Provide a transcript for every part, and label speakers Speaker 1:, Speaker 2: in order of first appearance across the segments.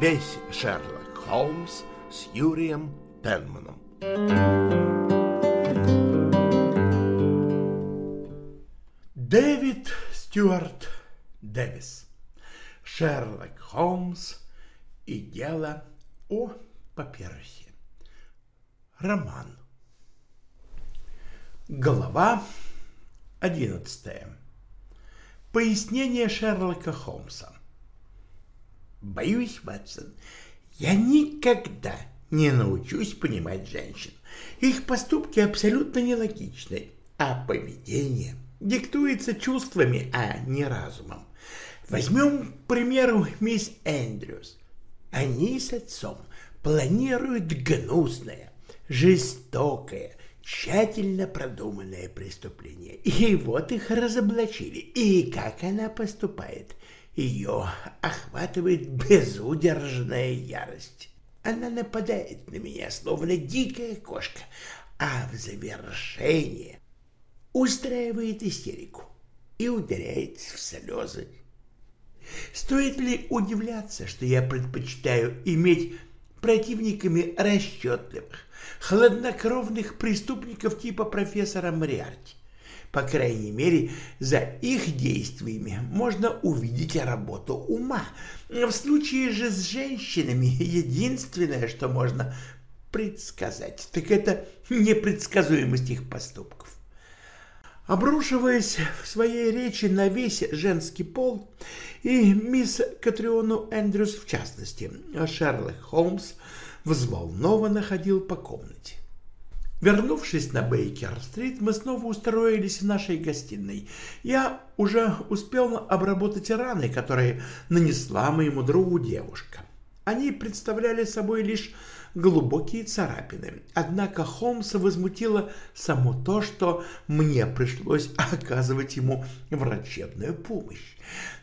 Speaker 1: весь Шерлок Холмс с Юрием Пенманом. Дэвид Стюарт Дэвис. Шерлок Холмс и дело о папиросе. Роман. Глава одиннадцатая. Пояснение Шерлока Холмса. Боюсь, Ватсон, я никогда не научусь понимать женщин. Их поступки абсолютно нелогичны, а поведение диктуется чувствами, а не разумом. Возьмем, к примеру, мисс Эндрюс. Они с отцом планируют гнусное, жестокое, тщательно продуманное преступление. И вот их разоблачили. И как она поступает? Ее охватывает безудержная ярость. Она нападает на меня, словно дикая кошка, а в завершение устраивает истерику и ударяется в слезы. Стоит ли удивляться, что я предпочитаю иметь противниками расчетливых, хладнокровных преступников типа профессора Мариарти? По крайней мере, за их действиями можно увидеть работу ума. В случае же с женщинами единственное, что можно предсказать, так это непредсказуемость их поступков. Обрушиваясь в своей речи на весь женский пол, и мисс Катриону Эндрюс в частности, Шерлок Холмс взволнованно ходил по комнате. Вернувшись на Бейкер-стрит, мы снова устроились в нашей гостиной. Я уже успел обработать раны, которые нанесла моему другу девушка. Они представляли собой лишь глубокие царапины. Однако Холмса возмутило само то, что мне пришлось оказывать ему врачебную помощь.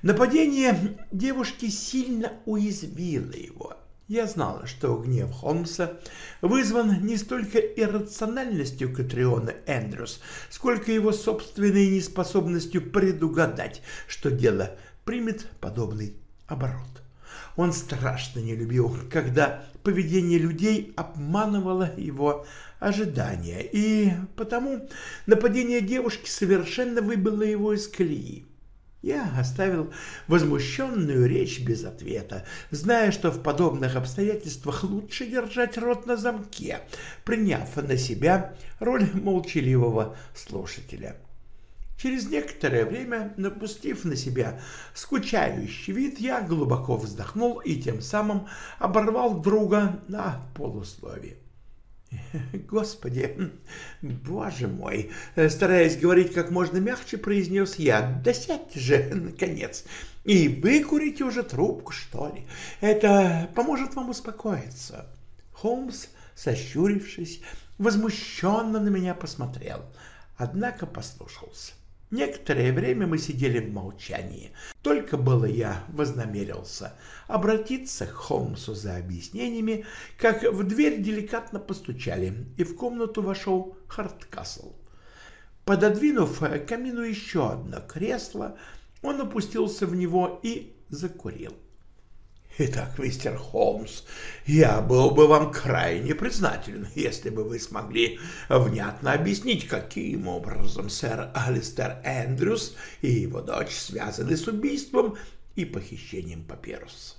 Speaker 1: Нападение девушки сильно уязвило его. Я знал, что гнев Холмса вызван не столько иррациональностью Катриона Эндрюс, сколько его собственной неспособностью предугадать, что дело примет подобный оборот. Он страшно не любил, когда поведение людей обманывало его ожидания, и потому нападение девушки совершенно выбило его из колеи. Я оставил возмущенную речь без ответа, зная, что в подобных обстоятельствах лучше держать рот на замке, приняв на себя роль молчаливого слушателя. Через некоторое время, напустив на себя скучающий вид, я глубоко вздохнул и тем самым оборвал друга на полусловие. «Господи, боже мой!» Стараясь говорить как можно мягче, произнес я. «Да сядьте же, наконец, и выкурите уже трубку, что ли. Это поможет вам успокоиться». Холмс, сощурившись, возмущенно на меня посмотрел, однако послушался. Некоторое время мы сидели в молчании. Только было я вознамерился обратиться к Холмсу за объяснениями, как в дверь деликатно постучали, и в комнату вошел Харткасл. Пододвинув к камину еще одно кресло, он опустился в него и закурил. Итак, мистер Холмс, я был бы вам крайне признателен, если бы вы смогли внятно объяснить, каким образом сэр Алистер Эндрюс и его дочь связаны с убийством и похищением папируса.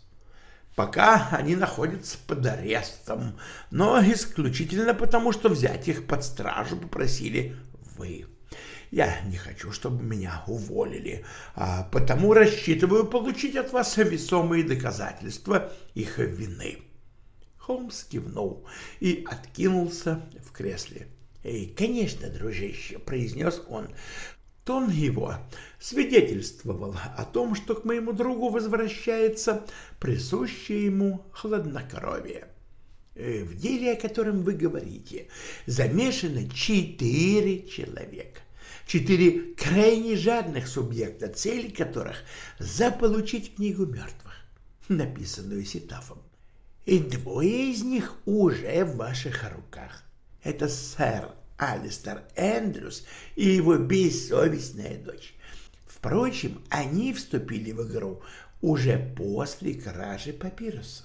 Speaker 1: Пока они находятся под арестом, но исключительно потому, что взять их под стражу попросили вы. Я не хочу, чтобы меня уволили, а потому рассчитываю получить от вас весомые доказательства их вины. Холмс кивнул и откинулся в кресле. «Эй, конечно, дружище», — произнес он. Тон его свидетельствовал о том, что к моему другу возвращается присущее ему хладнокровие. «Э, в деле, о котором вы говорите, замешано четыре человека четыре крайне жадных субъекта, цель которых — заполучить книгу мертвых, написанную Ситафом. И двое из них уже в ваших руках. Это сэр Алистер Эндрюс и его бессовестная дочь. Впрочем, они вступили в игру уже после кражи папируса.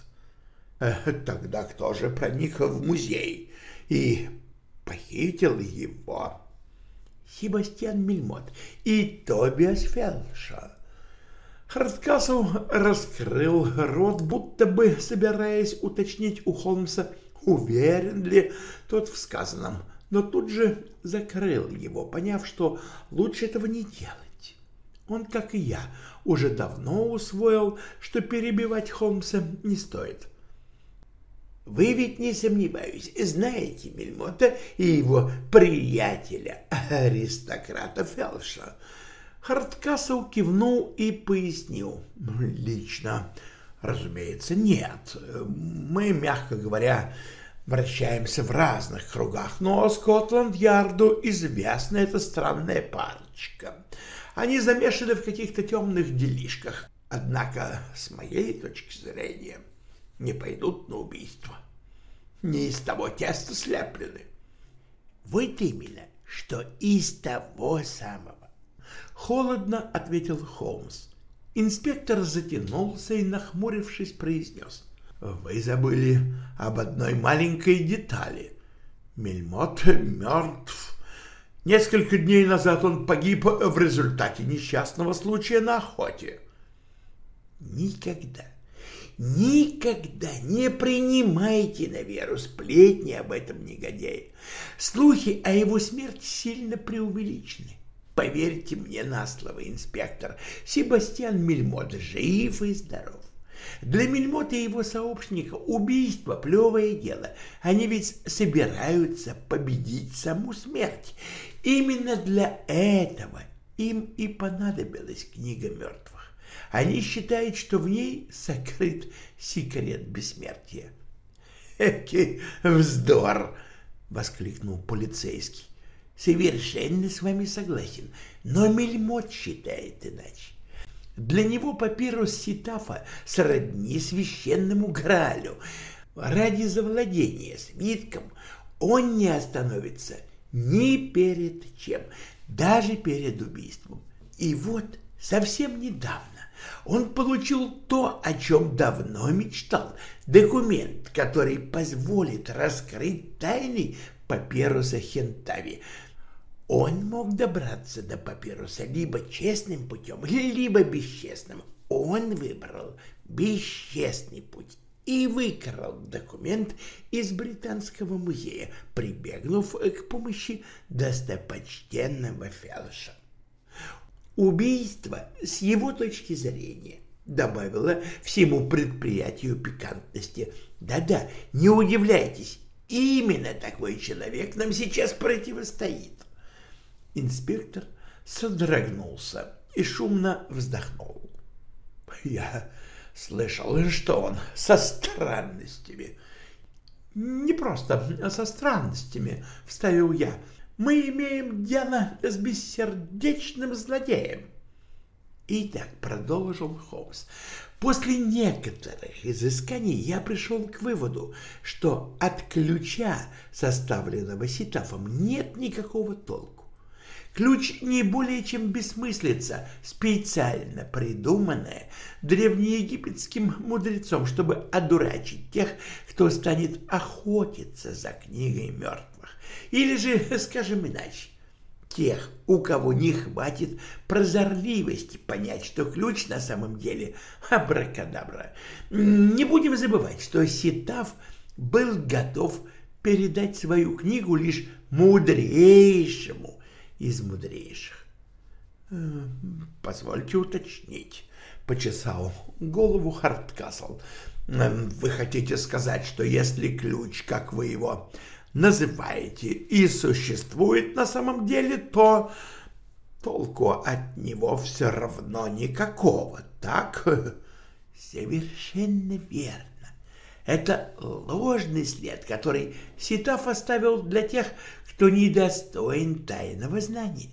Speaker 1: Тогда кто же проник в музей и похитил его? Себастьян Мильмот и Тобиас Фелша. Хардкасл раскрыл рот, будто бы собираясь уточнить у Холмса, уверен ли тот в сказанном, но тут же закрыл его, поняв, что лучше этого не делать. Он, как и я, уже давно усвоил, что перебивать Холмса не стоит. Вы ведь, не сомневаюсь, знаете Мельмота и его приятеля, аристократа Фелша. Хардкасл кивнул и пояснил. Лично, разумеется, нет. Мы, мягко говоря, вращаемся в разных кругах, но Скотланд-Ярду известна эта странная парочка. Они замешаны в каких-то темных делишках, однако, с моей точки зрения, не пойдут на убийство. Не из того теста слеплены. Вот именно, что из того самого. Холодно ответил Холмс. Инспектор затянулся и, нахмурившись, произнес. Вы забыли об одной маленькой детали. Мельмот мертв. Несколько дней назад он погиб в результате несчастного случая на охоте. Никогда Никогда не принимайте на веру сплетни об этом негодяе. Слухи о его смерти сильно преувеличены. Поверьте мне на слово, инспектор, Себастьян Мельмот жив и здоров. Для Мельмота и его сообщника убийство – плевое дело. Они ведь собираются победить саму смерть. Именно для этого им и понадобилась книга мертвых. Они считают, что в ней сокрыт секрет бессмертия. «Эки вздор!» — воскликнул полицейский. «Совершенно с вами согласен, но Мельмот считает иначе. Для него папирус Ситафа сродни священному Граалю. Ради завладения свитком он не остановится ни перед чем, даже перед убийством. И вот совсем недавно он получил то, о чем давно мечтал, документ, который позволит раскрыть тайны папируса Хентави. Он мог добраться до папируса либо честным путем, либо бесчестным. Он выбрал бесчестный путь и выкрал документ из Британского музея, прибегнув к помощи достопочтенного Фелша. Убийство с его точки зрения добавило всему предприятию пикантности. Да-да, не удивляйтесь, именно такой человек нам сейчас противостоит. Инспектор содрогнулся и шумно вздохнул. Я слышал, что он со странностями. Не просто со странностями, вставил я мы имеем дело с бессердечным злодеем. И так продолжил Холмс. После некоторых изысканий я пришел к выводу, что от ключа, составленного ситафом, нет никакого толку. Ключ не более чем бессмыслица, специально придуманная древнеегипетским мудрецом, чтобы одурачить тех, кто станет охотиться за книгой мертвых. Или же, скажем иначе, тех, у кого не хватит прозорливости понять, что ключ на самом деле абракадабра. Не будем забывать, что Ситав был готов передать свою книгу лишь мудрейшему из мудрейших. «Э, «Позвольте уточнить», — почесал голову Харткасл. «Э, «Вы хотите сказать, что если ключ, как вы его называете и существует на самом деле, то толку от него все равно никакого, так? Совершенно верно. Это ложный след, который Ситов оставил для тех, кто недостоин тайного знания.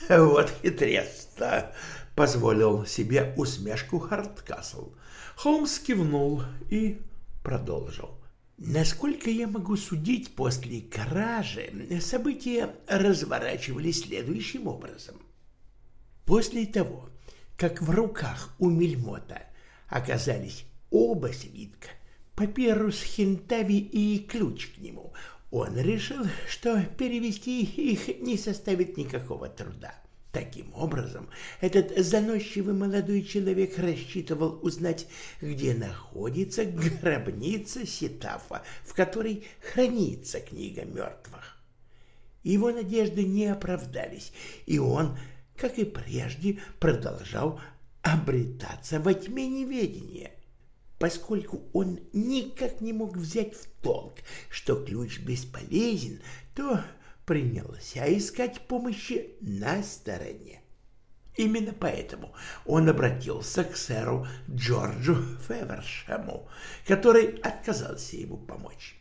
Speaker 1: Вот хитрец-то, позволил себе усмешку Харткасл. Холмс кивнул и продолжил. Насколько я могу судить, после кражи события разворачивались следующим образом. После того, как в руках у Мельмота оказались оба свитка, папирус Хинтави и ключ к нему, он решил, что перевести их не составит никакого труда. Таким образом, этот заносчивый молодой человек рассчитывал узнать, где находится гробница Ситафа, в которой хранится книга мертвых. Его надежды не оправдались, и он, как и прежде, продолжал обретаться во тьме неведения, поскольку он никак не мог взять в толк, что ключ бесполезен, то принялся искать помощи на стороне. Именно поэтому он обратился к сэру Джорджу Февершему, который отказался ему помочь.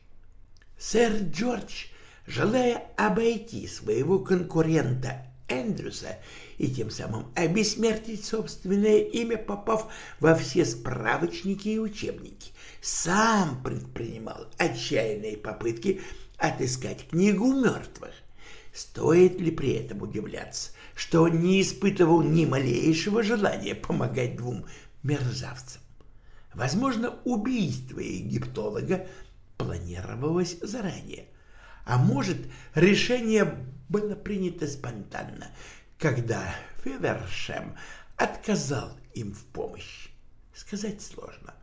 Speaker 1: Сэр Джордж, желая обойти своего конкурента Эндрюса и тем самым обессмертить собственное имя, попав во все справочники и учебники, сам предпринимал отчаянные попытки отыскать книгу мертвых. Стоит ли при этом удивляться, что он не испытывал ни малейшего желания помогать двум мерзавцам? Возможно, убийство египтолога планировалось заранее, а может, решение было принято спонтанно, когда Февершем отказал им в помощи. Сказать сложно.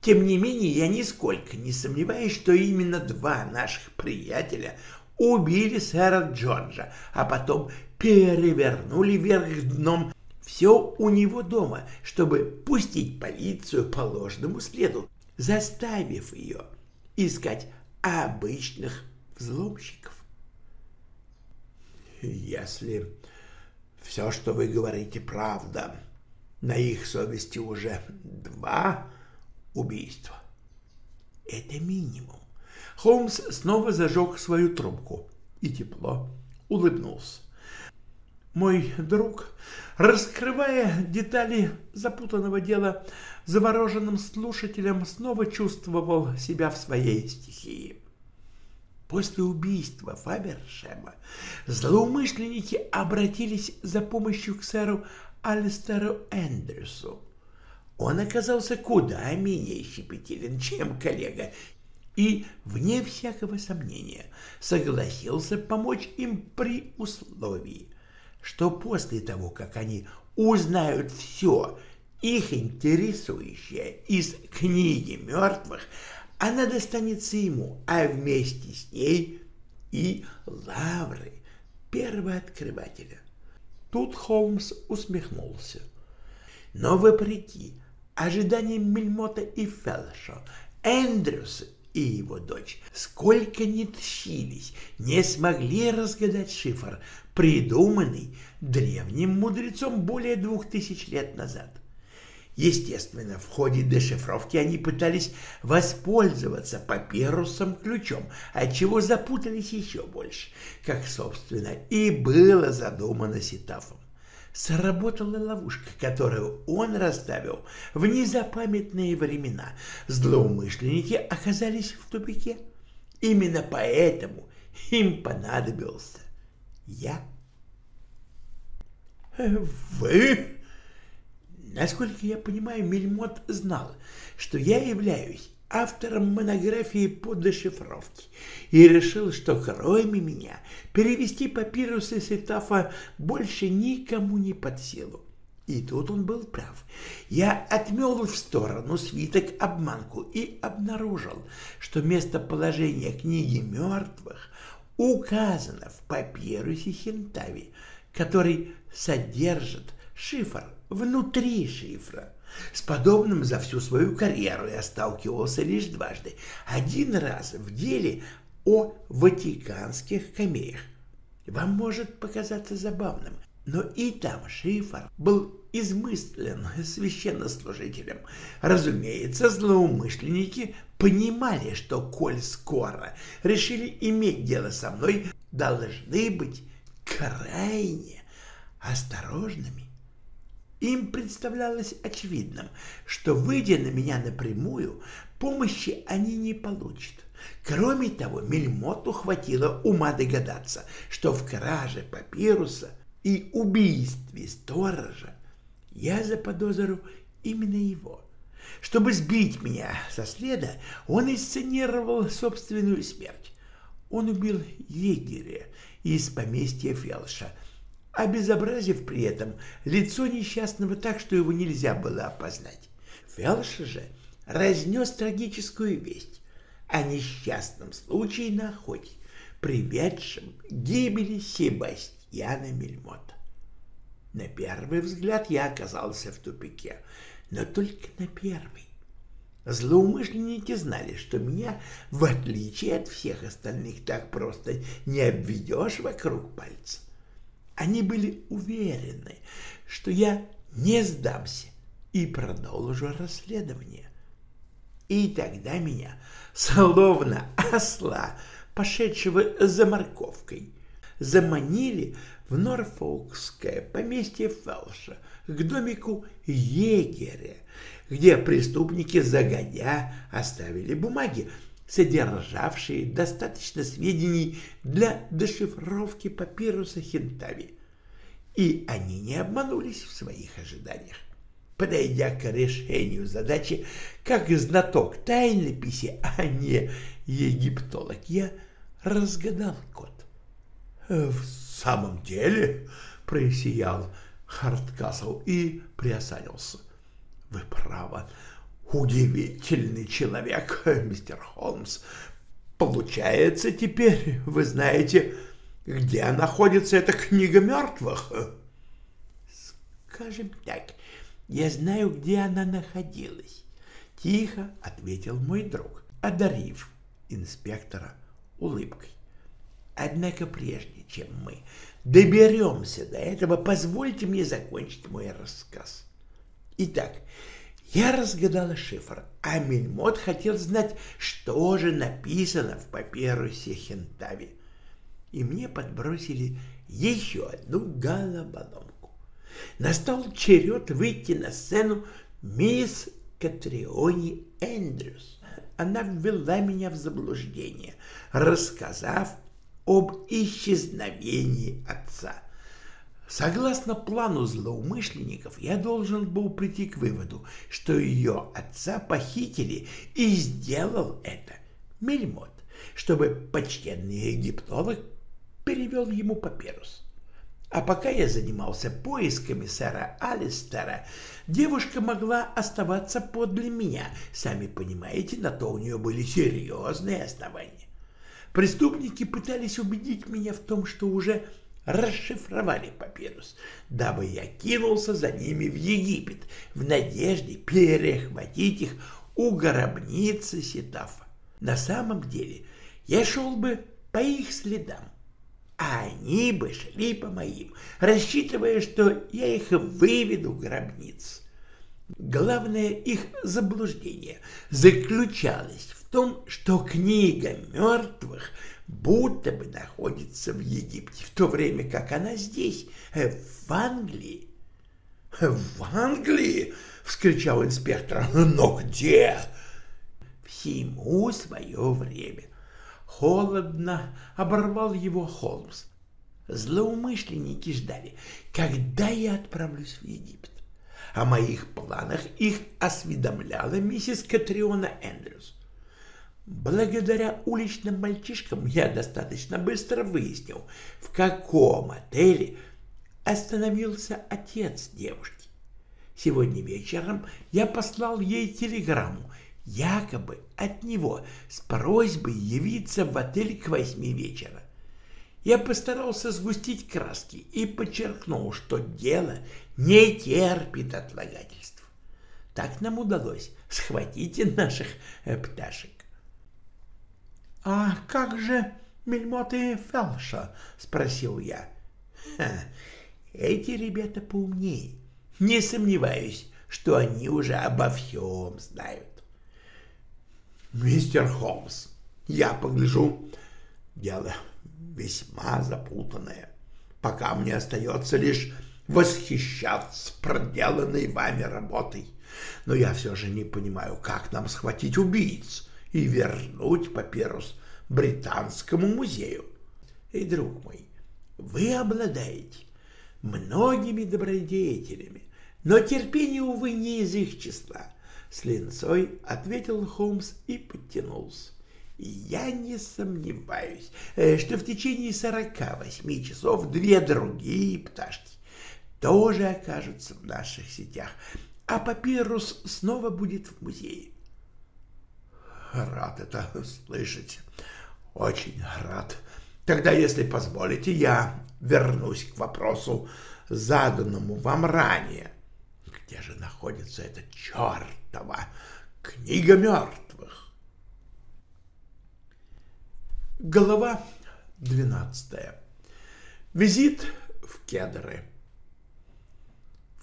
Speaker 1: Тем не менее, я нисколько не сомневаюсь, что именно два наших приятеля убили сэра Джорджа, а потом перевернули вверх дном все у него дома, чтобы пустить полицию по ложному следу, заставив ее искать обычных взломщиков. Если все, что вы говорите, правда, на их совести уже два убийства. Это минимум. Холмс снова зажег свою трубку и тепло улыбнулся. Мой друг, раскрывая детали запутанного дела, завороженным слушателем снова чувствовал себя в своей стихии. После убийства Фабершема злоумышленники обратились за помощью к сэру Алистеру Эндрюсу. Он оказался куда менее щепетилен, чем коллега, и, вне всякого сомнения, согласился помочь им при условии, что после того, как они узнают все, их интересующее из книги мертвых, она достанется ему, а вместе с ней и лавры первооткрывателя. Тут Холмс усмехнулся. Но вопреки ожиданиям Мельмота и Фелшо, Эндрюс и его дочь, сколько ни тщились, не смогли разгадать шифр, придуманный древним мудрецом более двух тысяч лет назад. Естественно, в ходе дешифровки они пытались воспользоваться папирусом-ключом, отчего запутались еще больше, как, собственно, и было задумано Ситафом сработала ловушка, которую он расставил в незапамятные времена. Злоумышленники оказались в тупике. Именно поэтому им понадобился я. Вы? Насколько я понимаю, Мельмот знал, что я являюсь автором монографии по дешифровке и решил, что кроме меня перевести папирусы Сетафа больше никому не под силу. И тут он был прав. Я отмел в сторону свиток обманку и обнаружил, что местоположение книги мертвых указано в папирусе Хентави, который содержит шифр внутри шифра. С подобным за всю свою карьеру я сталкивался лишь дважды. Один раз в деле о ватиканских камеях. Вам может показаться забавным, но и там шифр был измыслен священнослужителем. Разумеется, злоумышленники понимали, что, коль скоро решили иметь дело со мной, должны быть крайне осторожными. Им представлялось очевидным, что, выйдя на меня напрямую, помощи они не получат. Кроме того, Мельмоту хватило ума догадаться, что в краже папируса и убийстве сторожа я заподозрю именно его. Чтобы сбить меня со следа, он инсценировал собственную смерть. Он убил егеря из поместья Фелша, обезобразив при этом лицо несчастного так, что его нельзя было опознать. Фелш же разнес трагическую весть о несчастном случае на охоте, приведшем к гибели Себастьяна Мельмота. На первый взгляд я оказался в тупике, но только на первый. Злоумышленники знали, что меня, в отличие от всех остальных, так просто не обведешь вокруг пальца. Они были уверены, что я не сдамся и продолжу расследование. И тогда меня, словно осла, пошедшего за морковкой, заманили в Норфолкское поместье Фелша к домику егеря, где преступники загодя оставили бумаги, содержавшие достаточно сведений для дешифровки папируса Хентави. И они не обманулись в своих ожиданиях. Подойдя к решению задачи, как знаток тайнописи, а не египтолог, я разгадал код. В самом деле, просиял Харткасл и приосанился. Вы правы, удивительный человек, мистер Холмс. Получается, теперь вы знаете, где находится эта книга мертвых? Скажем так, я знаю, где она находилась. Тихо ответил мой друг, одарив инспектора улыбкой. Однако прежде чем мы доберемся до этого, позвольте мне закончить мой рассказ. Итак, я разгадала шифр, а Мельмот хотел знать, что же написано в папирусе Хентави. И мне подбросили еще одну головоломку. Настал черед выйти на сцену мисс Катриони Эндрюс. Она ввела меня в заблуждение, рассказав об исчезновении отца. Согласно плану злоумышленников, я должен был прийти к выводу, что ее отца похитили, и сделал это Мельмот, чтобы почтенный египтолог перевел ему папирус. А пока я занимался поисками сэра Алистера, девушка могла оставаться подле меня. Сами понимаете, на то у нее были серьезные основания. Преступники пытались убедить меня в том, что уже расшифровали папирус, дабы я кинулся за ними в Египет в надежде перехватить их у гробницы Ситафа. На самом деле я шел бы по их следам, а они бы шли по моим, рассчитывая, что я их выведу в гробницу. Главное их заблуждение заключалось в том, что книга мертвых будто бы находится в Египте, в то время как она здесь, э, в Англии. «В Англии?» — вскричал инспектор. «Но где?» «Всему свое время». Холодно оборвал его Холмс. Злоумышленники ждали, когда я отправлюсь в Египет. О моих планах их осведомляла миссис Катриона Эндрюс. Благодаря уличным мальчишкам я достаточно быстро выяснил, в каком отеле остановился отец девушки. Сегодня вечером я послал ей телеграмму, якобы от него, с просьбой явиться в отель к восьми вечера. Я постарался сгустить краски и подчеркнул, что дело не терпит отлагательств. Так нам удалось схватить наших э, пташек. — А как же Мельмот и Фелша? — спросил я. — Эти ребята поумнее. Не сомневаюсь, что они уже обо всем знают. — Мистер Холмс, я погляжу, дело весьма запутанное. Пока мне остается лишь восхищаться проделанной вами работой. Но я все же не понимаю, как нам схватить убийц и вернуть папирус Британскому музею. И, друг мой, вы обладаете многими добродетелями, но терпение, увы, не из их числа. С линцой ответил Холмс и подтянулся. Я не сомневаюсь, э, что в течение сорока восьми часов две другие пташки тоже окажутся в наших сетях, а папирус снова будет в музее. Рад это слышать, очень рад. Тогда, если позволите, я вернусь к вопросу, заданному вам ранее. Где же находится эта чертова книга мертвых? Глава двенадцатая. Визит в кедры.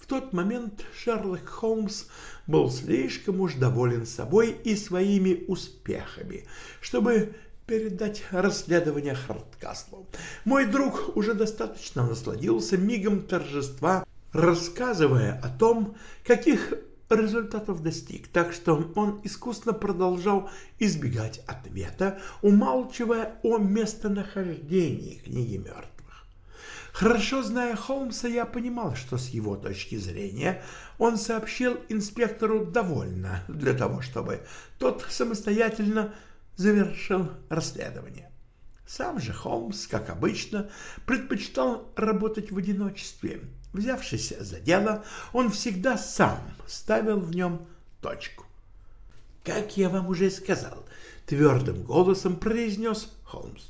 Speaker 1: Тот момент Шерлок Холмс был слишком уж доволен собой и своими успехами, чтобы передать расследование Харткаслу. Мой друг уже достаточно насладился мигом торжества, рассказывая о том, каких результатов достиг, так что он искусно продолжал избегать ответа, умалчивая о местонахождении книги мертвых. Хорошо зная Холмса, я понимал, что с его точки зрения он сообщил инспектору довольно для того, чтобы тот самостоятельно завершил расследование. Сам же Холмс, как обычно, предпочитал работать в одиночестве. Взявшись за дело, он всегда сам ставил в нем точку. «Как я вам уже сказал», — твердым голосом произнес Холмс,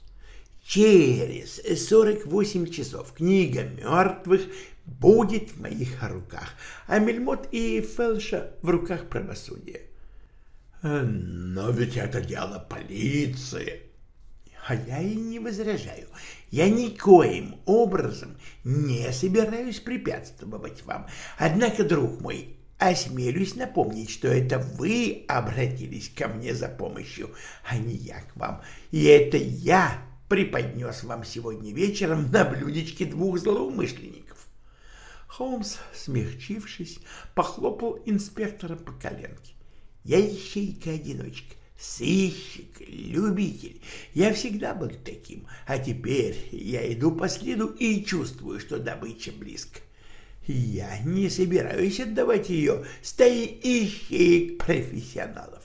Speaker 1: «через сорок восемь часов книга мертвых будет в моих руках, а Мельмот и Фелша в руках правосудия. Но ведь это дело полиции. А я и не возражаю. Я никоим образом не собираюсь препятствовать вам. Однако, друг мой, осмелюсь напомнить, что это вы обратились ко мне за помощью, а не я к вам. И это я преподнес вам сегодня вечером на блюдечке двух злоумышленников. Холмс, смягчившись, похлопал инспектора по коленке. Я ищейка-одиночка, сыщик, любитель. Я всегда был таким, а теперь я иду по следу и чувствую, что добыча близко. Я не собираюсь отдавать ее стае ищеек профессионалов.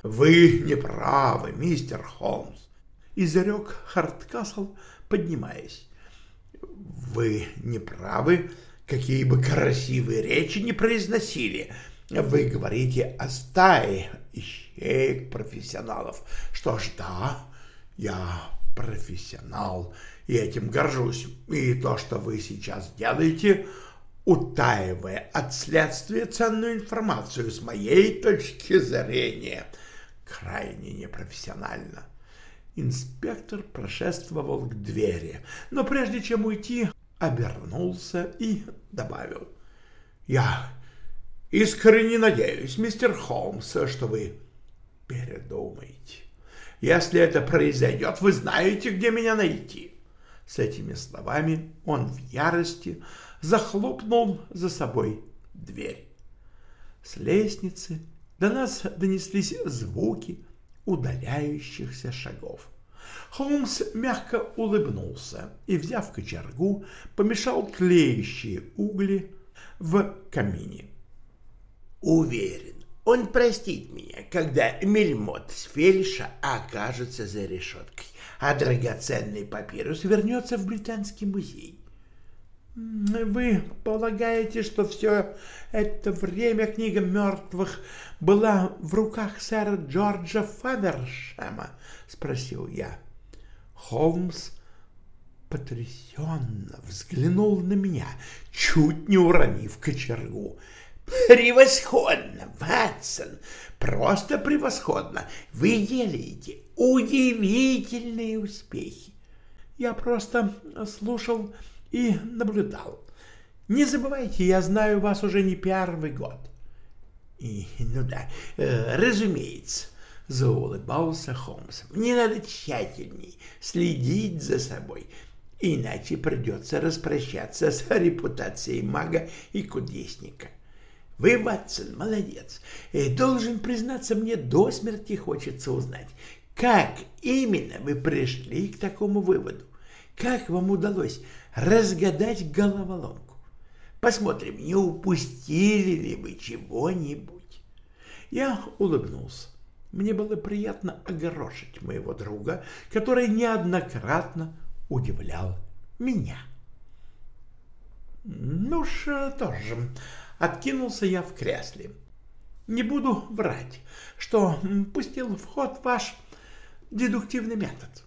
Speaker 1: — Вы не правы, мистер Холмс, — изрек Харткасл, поднимаясь. — Вы не правы, какие бы красивые речи не произносили, — вы говорите о стае ищеек профессионалов. Что ж, да, я профессионал, и этим горжусь. И то, что вы сейчас делаете, утаивая от следствия ценную информацию с моей точки зрения, крайне непрофессионально. Инспектор прошествовал к двери, но прежде чем уйти, обернулся и добавил. «Я Искренне надеюсь, мистер Холмс, что вы передумаете. Если это произойдет, вы знаете, где меня найти. С этими словами он в ярости захлопнул за собой дверь. С лестницы до нас донеслись звуки удаляющихся шагов. Холмс мягко улыбнулся и, взяв кочергу, помешал тлеющие угли в камине. Уверен, он простит меня, когда Мельмот с Фельша окажется за решеткой, а драгоценный папирус вернется в Британский музей. «Вы полагаете, что все это время книга мертвых была в руках сэра Джорджа Фавершема?» — спросил я. Холмс потрясенно взглянул на меня, чуть не уронив кочергу. Превосходно, Ватсон, просто превосходно. Вы делаете удивительные успехи. Я просто слушал и наблюдал. Не забывайте, я знаю вас уже не первый год. И, ну да, э, разумеется, заулыбался Холмс. Мне надо тщательней следить за собой, иначе придется распрощаться с репутацией мага и кудесника. Вы, Ватсон, молодец. И должен признаться, мне до смерти хочется узнать, как именно вы пришли к такому выводу? Как вам удалось разгадать головоломку? Посмотрим, не упустили ли вы чего-нибудь. Я улыбнулся. Мне было приятно огорошить моего друга, который неоднократно удивлял меня. Ну ж, тоже, откинулся я в кресле. Не буду врать, что пустил в ход ваш дедуктивный метод.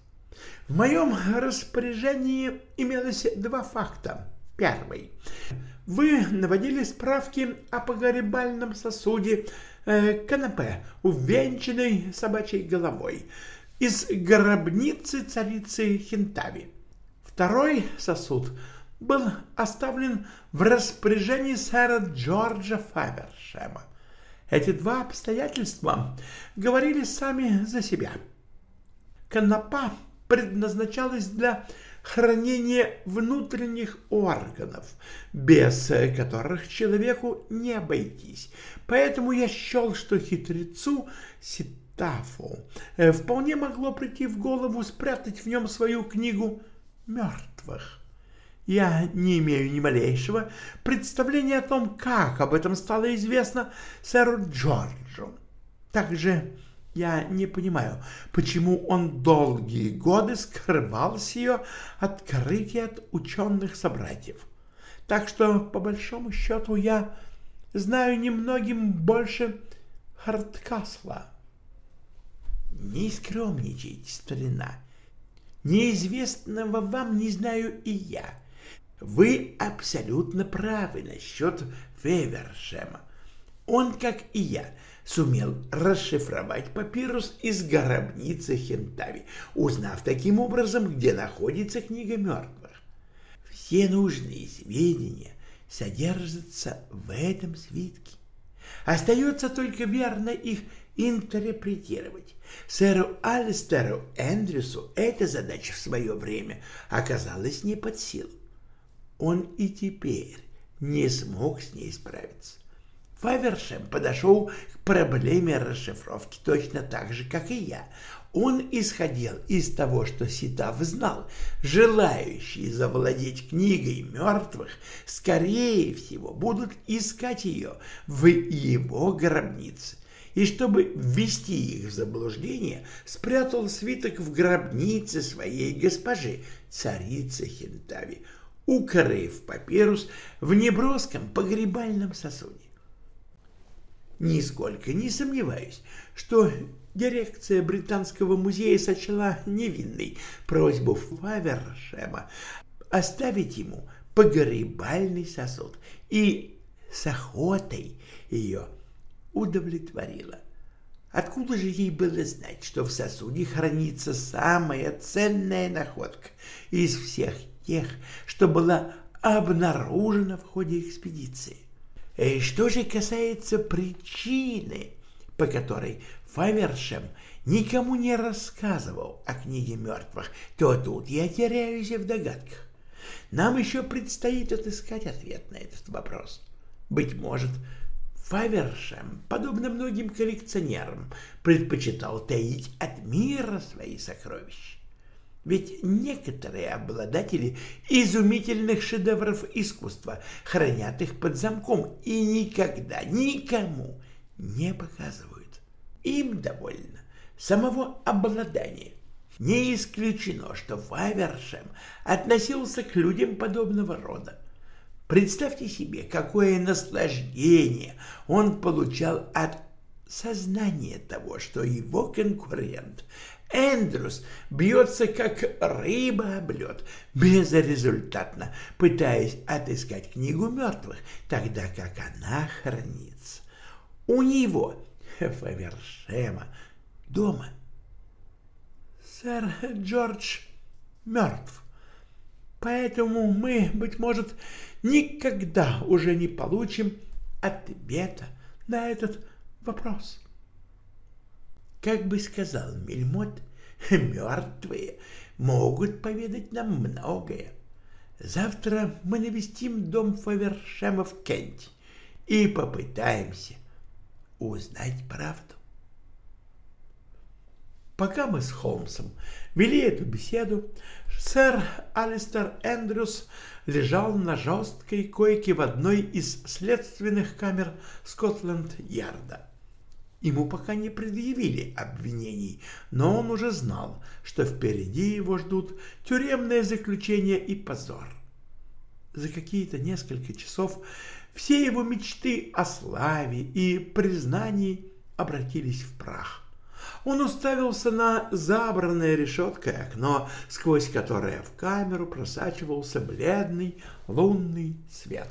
Speaker 1: В моем распоряжении имелось два факта. Первый. Вы наводили справки о погребальном сосуде э, канапе, увенчанной собачьей головой, из гробницы царицы Хинтави. Второй сосуд был оставлен в распоряжении сэра Джорджа Фавершема. Эти два обстоятельства говорили сами за себя. Канапа предназначалась для хранения внутренних органов, без которых человеку не обойтись. Поэтому я счел, что хитрецу Ситафу э, вполне могло прийти в голову спрятать в нем свою книгу мертвых. Я не имею ни малейшего представления о том, как об этом стало известно сэру Джорджу. Также я не понимаю, почему он долгие годы скрывался ее открытие от ученых собратьев. Так что, по большому счету, я знаю немногим больше Харткасла. Не скромничайте, старина. Неизвестного вам не знаю и я. Вы абсолютно правы насчет Февершема. Он, как и я, сумел расшифровать папирус из гробницы Хентави, узнав таким образом, где находится книга мертвых. Все нужные сведения содержатся в этом свитке. Остается только верно их интерпретировать. Сэру Алистеру Эндрюсу эта задача в свое время оказалась не под силу. Он и теперь не смог с ней справиться. Фавершем подошел к проблеме расшифровки точно так же, как и я. Он исходил из того, что Ситав знал. Желающие завладеть книгой мертвых, скорее всего, будут искать ее в его гробнице. И чтобы ввести их в заблуждение, спрятал свиток в гробнице своей госпожи, царицы Хентави, укрыв папирус в неброском погребальном сосуде. Нисколько не сомневаюсь, что дирекция Британского музея сочла невинной просьбу Фавершема оставить ему погребальный сосуд и с охотой ее удовлетворила. Откуда же ей было знать, что в сосуде хранится самая ценная находка из всех тех, что была обнаружена в ходе экспедиции? И что же касается причины, по которой Фавершем никому не рассказывал о книге мертвых, то тут я теряюсь в догадках. Нам еще предстоит отыскать ответ на этот вопрос. Быть может, Фавершем, подобно многим коллекционерам, предпочитал таить от мира свои сокровища. Ведь некоторые обладатели изумительных шедевров искусства хранят их под замком и никогда никому не показывают. Им довольно самого обладания. Не исключено, что Фавершем относился к людям подобного рода. Представьте себе, какое наслаждение он получал от сознания того, что его конкурент Эндрюс бьется, как рыба об лед, безрезультатно пытаясь отыскать книгу мертвых, тогда как она хранится. У него, Фавершема, дома. Сэр Джордж мертв. Поэтому мы, быть может, никогда уже не получим ответа на этот вопрос. Как бы сказал Мельмот, мертвые могут поведать нам многое. Завтра мы навестим дом Фавершема в Кенте и попытаемся узнать правду. Пока мы с Холмсом вели эту беседу, сэр Алистер Эндрюс лежал на жесткой койке в одной из следственных камер Скотланд-Ярда. Ему пока не предъявили обвинений, но он уже знал, что впереди его ждут тюремное заключение и позор. За какие-то несколько часов все его мечты о славе и признании обратились в прах. Он уставился на забранное решеткой окно, сквозь которое в камеру просачивался бледный лунный свет.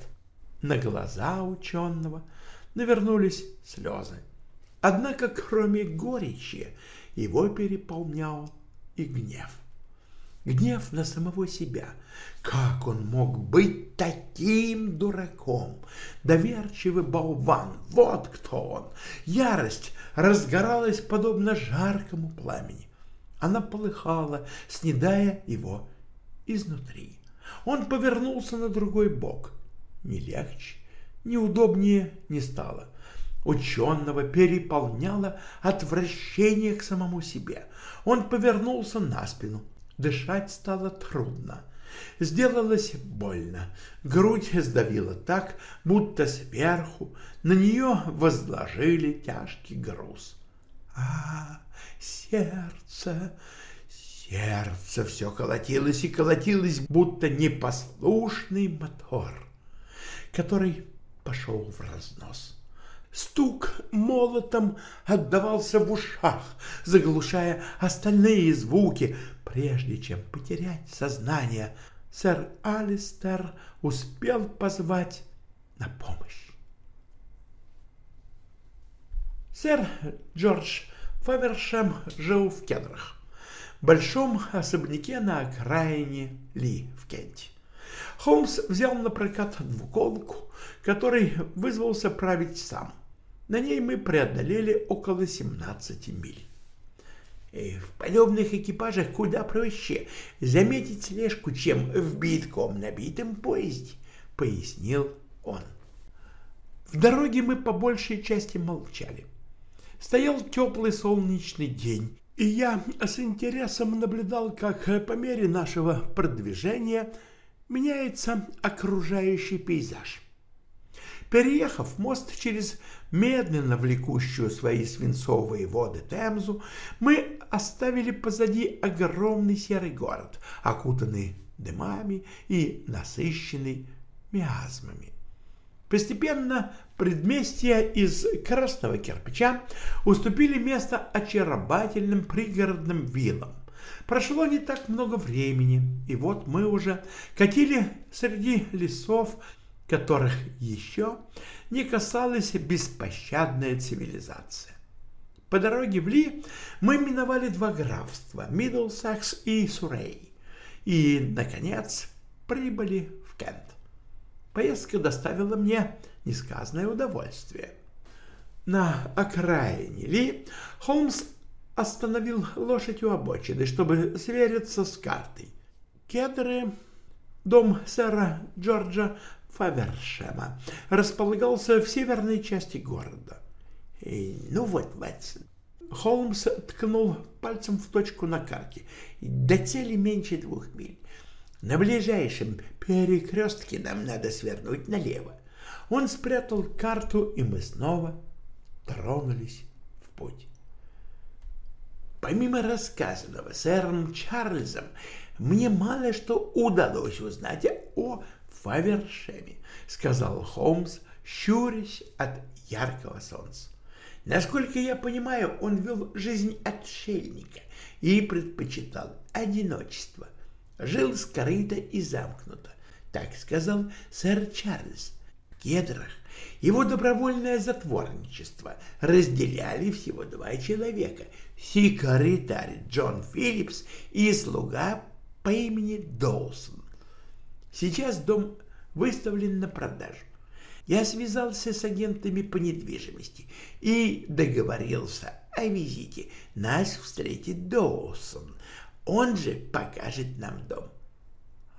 Speaker 1: На глаза ученого навернулись слезы. Однако, кроме горечи, его переполнял и гнев. Гнев на самого себя. Как он мог быть таким дураком? Доверчивый болван, вот кто он. Ярость разгоралась подобно жаркому пламени. Она полыхала, снедая его изнутри. Он повернулся на другой бок. Не легче, неудобнее не стало. Ученого переполняло отвращение к самому себе. Он повернулся на спину. Дышать стало трудно. Сделалось больно. Грудь сдавила так, будто сверху на нее возложили тяжкий груз. А, сердце, сердце все колотилось и колотилось, будто непослушный мотор, который пошел в разнос. Стук молотом отдавался в ушах, заглушая остальные звуки. Прежде чем потерять сознание, сэр Алистер успел позвать на помощь. Сэр Джордж Фавершем жил в Кедрах, большом особняке на окраине Ли в Кенте. Холмс взял на прокат двуколку, который вызвался править сам. На ней мы преодолели около 17 миль. И в подобных экипажах куда проще заметить слежку, чем в битком набитом поезде, — пояснил он. В дороге мы по большей части молчали. Стоял теплый солнечный день, и я с интересом наблюдал, как по мере нашего продвижения меняется окружающий пейзаж. Переехав мост через медленно влекущую свои свинцовые воды Темзу, мы оставили позади огромный серый город, окутанный дымами и насыщенный миазмами. Постепенно предместья из красного кирпича уступили место очаровательным пригородным виллам. Прошло не так много времени, и вот мы уже катили среди лесов которых еще не касалась беспощадная цивилизация. По дороге в Ли мы миновали два графства – Миддлсакс и Суррей, и, наконец, прибыли в Кент. Поездка доставила мне несказанное удовольствие. На окраине Ли Холмс остановил лошадь у обочины, чтобы свериться с картой. Кедры, дом сэра Джорджа Фавершема располагался в северной части города. И, ну вот, Ватсон, Холмс ткнул пальцем в точку на карте. До цели меньше двух миль. На ближайшем перекрестке нам надо свернуть налево. Он спрятал карту, и мы снова тронулись в путь. Помимо рассказанного сэром Чарльзом, мне мало что удалось узнать о Фавершеме, — сказал Холмс, щурясь от яркого солнца. Насколько я понимаю, он вел жизнь отшельника и предпочитал одиночество. Жил скрыто и замкнуто, так сказал сэр Чарльз. В кедрах его добровольное затворничество разделяли всего два человека — секретарь Джон Филлипс и слуга по имени Доусон. Сейчас дом выставлен на продажу. Я связался с агентами по недвижимости и договорился о визите. Нас встретит Доусон. Он же покажет нам дом.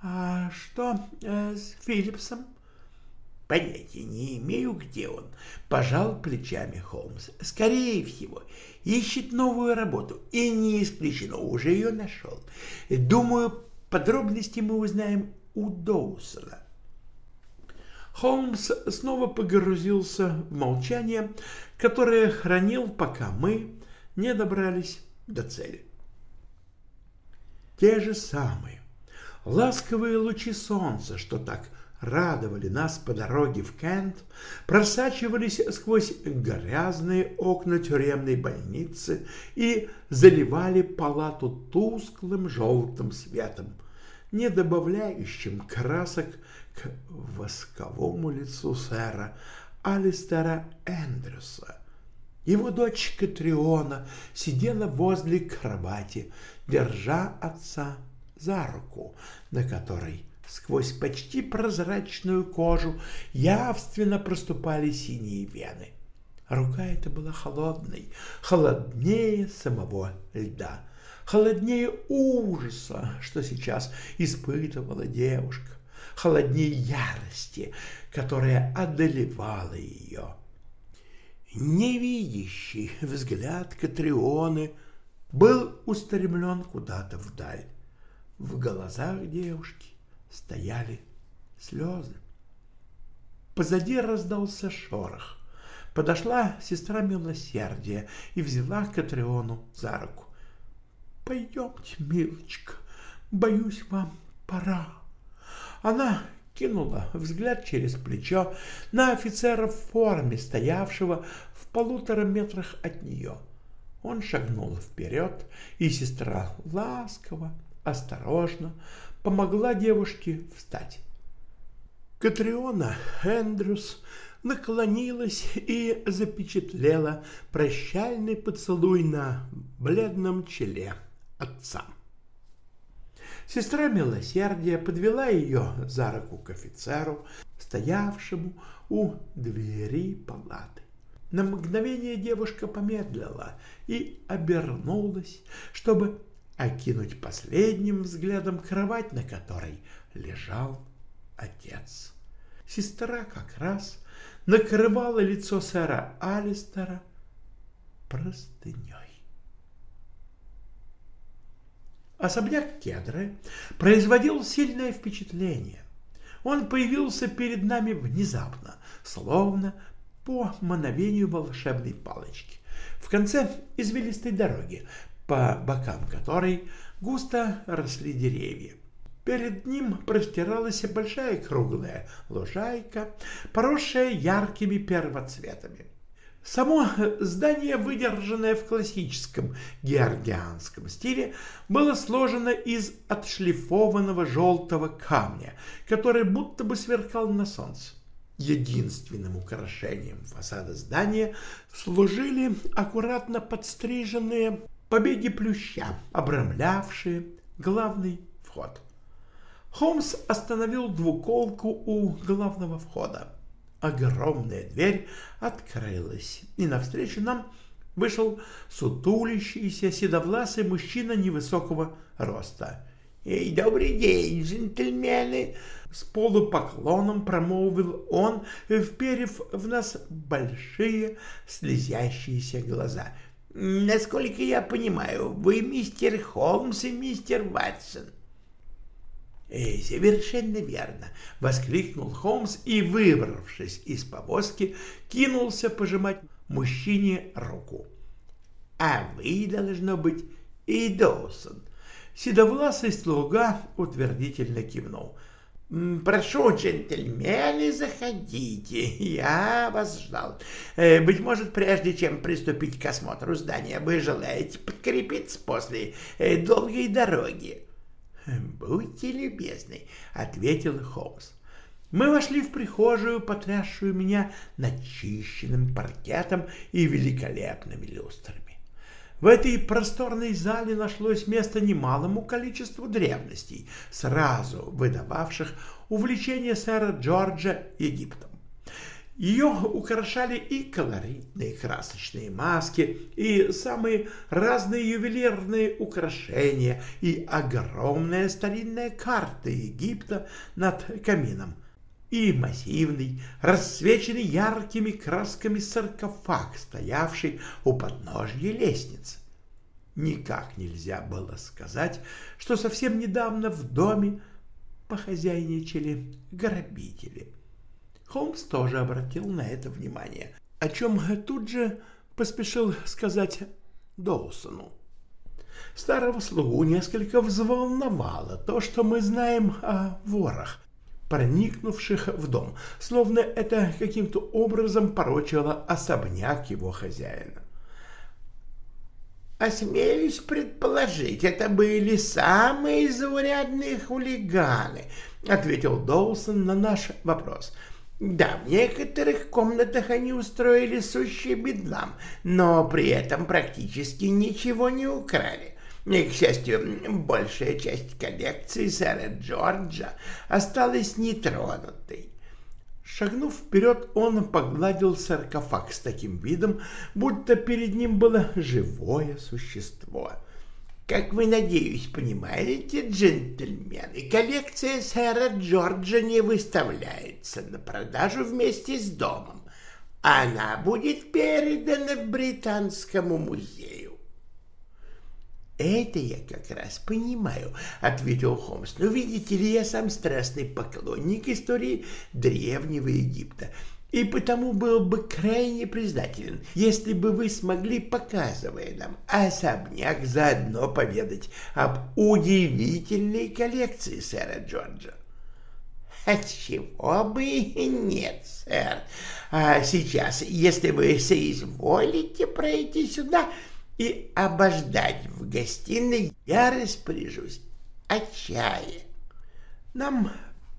Speaker 1: — А что э, с Филлипсом? — Понятия не имею, где он. Пожал плечами Холмс. Скорее всего, ищет новую работу. И не исключено, уже ее нашел. Думаю, подробности мы узнаем у Доусона. Холмс снова погрузился в молчание, которое хранил, пока мы не добрались до цели. Те же самые ласковые лучи солнца, что так радовали нас по дороге в Кент, просачивались сквозь грязные окна тюремной больницы и заливали палату тусклым желтым светом, не добавляющим красок к восковому лицу сэра Алистера Эндрюса. Его дочь Катриона сидела возле кровати, держа отца за руку, на которой сквозь почти прозрачную кожу явственно проступали синие вены. Рука эта была холодной, холоднее самого льда, холоднее ужаса, что сейчас испытывала девушка, холоднее ярости, которая одолевала ее. Невидящий взгляд Катрионы был устремлен куда-то вдаль. В глазах девушки стояли слезы. Позади раздался шорох. Подошла сестра милосердия и взяла Катриону за руку. — Пойдемте, милочка, боюсь, вам пора. Она кинула взгляд через плечо на офицера в форме, стоявшего в полутора метрах от нее. Он шагнул вперед, и сестра ласково, осторожно помогла девушке встать. Катриона Эндрюс наклонилась и запечатлела прощальный поцелуй на бледном челе отца. Сестра милосердия подвела ее за руку к офицеру, стоявшему у двери палаты. На мгновение девушка помедлила и обернулась, чтобы окинуть последним взглядом кровать, на которой лежал отец. Сестра как раз накрывала лицо сэра Алистера простыней. Особняк Кедры производил сильное впечатление. Он появился перед нами внезапно, словно по мановению волшебной палочки. В конце извилистой дороги, по бокам которой густо росли деревья. Перед ним простиралась большая круглая лужайка, поросшая яркими первоцветами. Само здание, выдержанное в классическом георгианском стиле, было сложено из отшлифованного желтого камня, который будто бы сверкал на солнце. Единственным украшением фасада здания служили аккуратно подстриженные побеги плюща, обрамлявшие главный вход. Холмс остановил двуколку у главного входа. Огромная дверь открылась, и навстречу нам вышел сутулящийся седовласый мужчина невысокого роста. «Эй, добрый день, джентльмены!» С полупоклоном промолвил он, вперев в нас большие слезящиеся глаза. Насколько я понимаю, вы мистер Холмс и мистер Ватсон. «Э, «Совершенно верно!» — воскликнул Холмс и, выбравшись из повозки, кинулся пожимать мужчине руку. «А вы, должно быть, и Доусон!» Седовласый слуга утвердительно кивнул. «Прошу, джентльмены, заходите, я вас ждал. Э, быть может, прежде чем приступить к осмотру здания, вы желаете подкрепиться после э, долгой дороги?» «Будьте любезны», — ответил Холмс. Мы вошли в прихожую, потрясшую меня начищенным паркетом и великолепными люстрами. В этой просторной зале нашлось место немалому количеству древностей, сразу выдававших увлечение сэра Джорджа Египтом. Ее украшали и колоритные красочные маски, и самые разные ювелирные украшения, и огромная старинная карта Египта над камином, и массивный, расцвеченный яркими красками саркофаг, стоявший у подножья лестницы. Никак нельзя было сказать, что совсем недавно в доме похозяйничали грабители. Холмс тоже обратил на это внимание, о чем тут же поспешил сказать Доусону. Старого слугу несколько взволновало то, что мы знаем о ворах, проникнувших в дом, словно это каким-то образом порочило особняк его хозяина.
Speaker 2: Осмелюсь предположить, это были самые заурядные хулиганы, ответил Доусон на наш вопрос. Да, в некоторых комнатах они устроили сущий бедлам, но при этом практически ничего не украли. И, к счастью, большая часть коллекции сэра Джорджа осталась нетронутой.
Speaker 1: Шагнув вперед, он погладил саркофаг с таким видом, будто перед ним было живое существо.
Speaker 2: Как вы, надеюсь, понимаете, джентльмены, коллекция сэра Джорджа не выставляется на продажу вместе с домом. Она будет передана в Британскому музею.
Speaker 1: «Это я как раз понимаю», — ответил Холмс. «Но видите ли, я сам страстный поклонник истории Древнего Египта, и потому был бы крайне признателен, если бы вы смогли, показывая нам особняк, заодно поведать об удивительной коллекции сэра Джорджа».
Speaker 2: «Отчего бы и нет, сэр. А сейчас, если вы соизволите пройти сюда...» и обождать в гостиной я распоряжусь о чае.
Speaker 1: Нам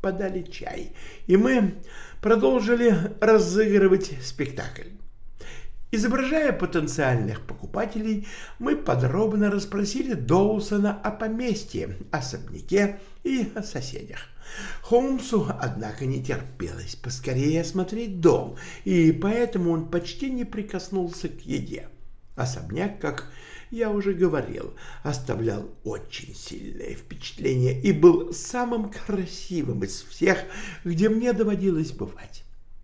Speaker 1: подали чай, и мы продолжили разыгрывать спектакль. Изображая потенциальных покупателей, мы подробно расспросили Доусона о поместье, особняке и о соседях. Холмсу, однако, не терпелось поскорее осмотреть дом, и поэтому он почти не прикоснулся к еде. Особняк, как я уже говорил, оставлял очень сильное впечатление и был самым красивым из всех, где мне доводилось бывать.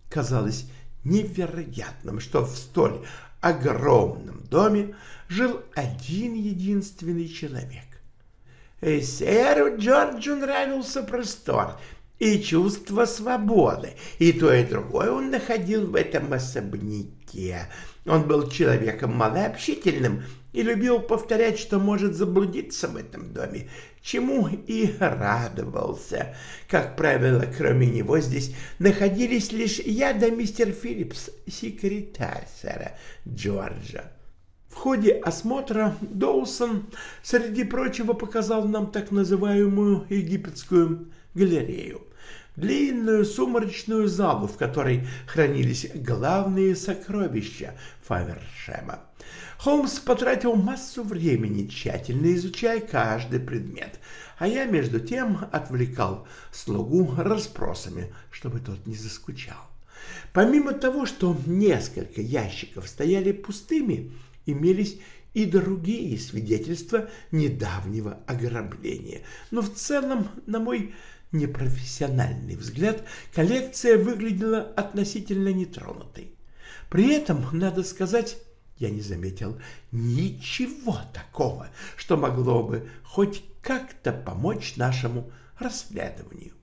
Speaker 1: Казалось невероятным, что в столь огромном доме жил один единственный человек.
Speaker 2: И сэру Джорджу нравился простор и чувство свободы, и то и другое он находил в этом особняке — он был человеком малообщительным и любил повторять, что может заблудиться в этом доме, чему и радовался. Как правило, кроме него здесь находились лишь я да мистер Филлипс, секретарь сэра Джорджа.
Speaker 1: В ходе осмотра Доусон, среди прочего, показал нам так называемую египетскую галерею длинную сумрачную залу, в которой хранились главные сокровища Фавершема. Холмс потратил массу времени, тщательно изучая каждый предмет, а я, между тем, отвлекал слугу расспросами, чтобы тот не заскучал. Помимо того, что несколько ящиков стояли пустыми, имелись и другие свидетельства недавнего ограбления. Но в целом, на мой непрофессиональный взгляд, коллекция выглядела относительно нетронутой. При этом, надо сказать, я не заметил ничего такого, что могло бы хоть как-то помочь нашему расследованию.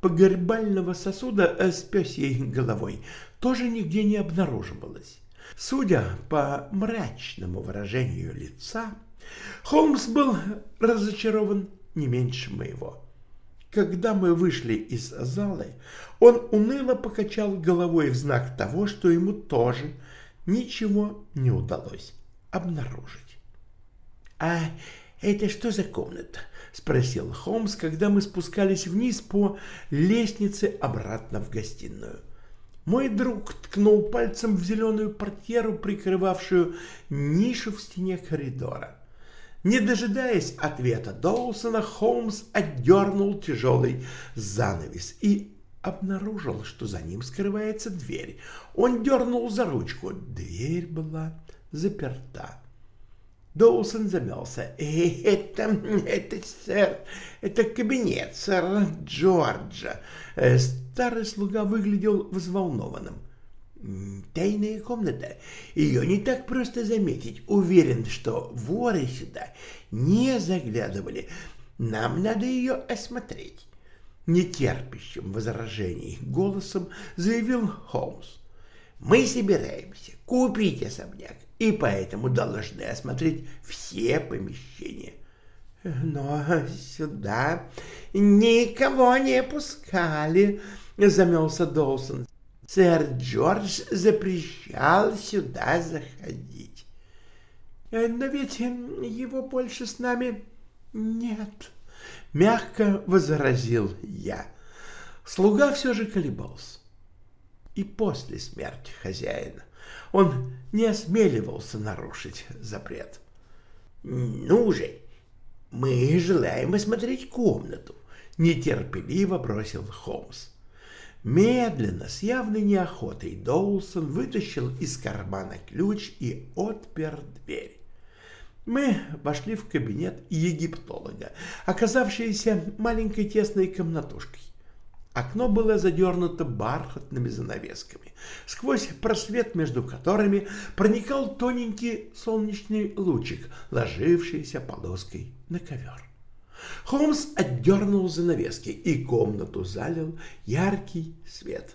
Speaker 1: Погребального сосуда с пёсьей головой тоже нигде не обнаруживалось. Судя по мрачному выражению лица, Холмс был разочарован не меньше моего. Когда мы вышли из залы, он уныло покачал головой в знак того, что ему тоже ничего не удалось обнаружить.
Speaker 2: «А это что за комната?» — спросил Холмс, когда мы спускались вниз по лестнице обратно в гостиную.
Speaker 1: Мой друг ткнул пальцем в зеленую портьеру, прикрывавшую нишу в стене коридора. Не дожидаясь ответа Доусона, Холмс отдернул тяжелый занавес и обнаружил, что за ним скрывается дверь. Он дернул за ручку. Дверь была заперта. Доусон замялся.
Speaker 2: «Э, «Это, это, сэр, это кабинет сэра Джорджа».
Speaker 1: Э, старый слуга выглядел взволнованным.
Speaker 2: Тайная комната. Ее не так просто заметить. Уверен, что воры сюда не заглядывали. Нам надо ее осмотреть. Нетерпящим возражений голосом заявил Холмс. «Мы собираемся купить особняк, и поэтому должны осмотреть все помещения. Но сюда никого не пускали, замелся Доусон. Сэр Джордж запрещал сюда заходить. Но ведь его больше с нами нет, мягко возразил я. Слуга все же колебался. И после смерти хозяина он не осмеливался нарушить запрет. «Ну же, мы желаем осмотреть комнату», — нетерпеливо бросил Холмс. Медленно, с явной неохотой, Доусон вытащил из кармана ключ и отпер дверь. Мы вошли в кабинет египтолога, оказавшийся маленькой тесной комнатушкой. Окно было задернуто бархатными занавесками, сквозь просвет между которыми проникал тоненький солнечный лучик, ложившийся полоской на ковер. Холмс отдернул занавески, и комнату залил яркий свет.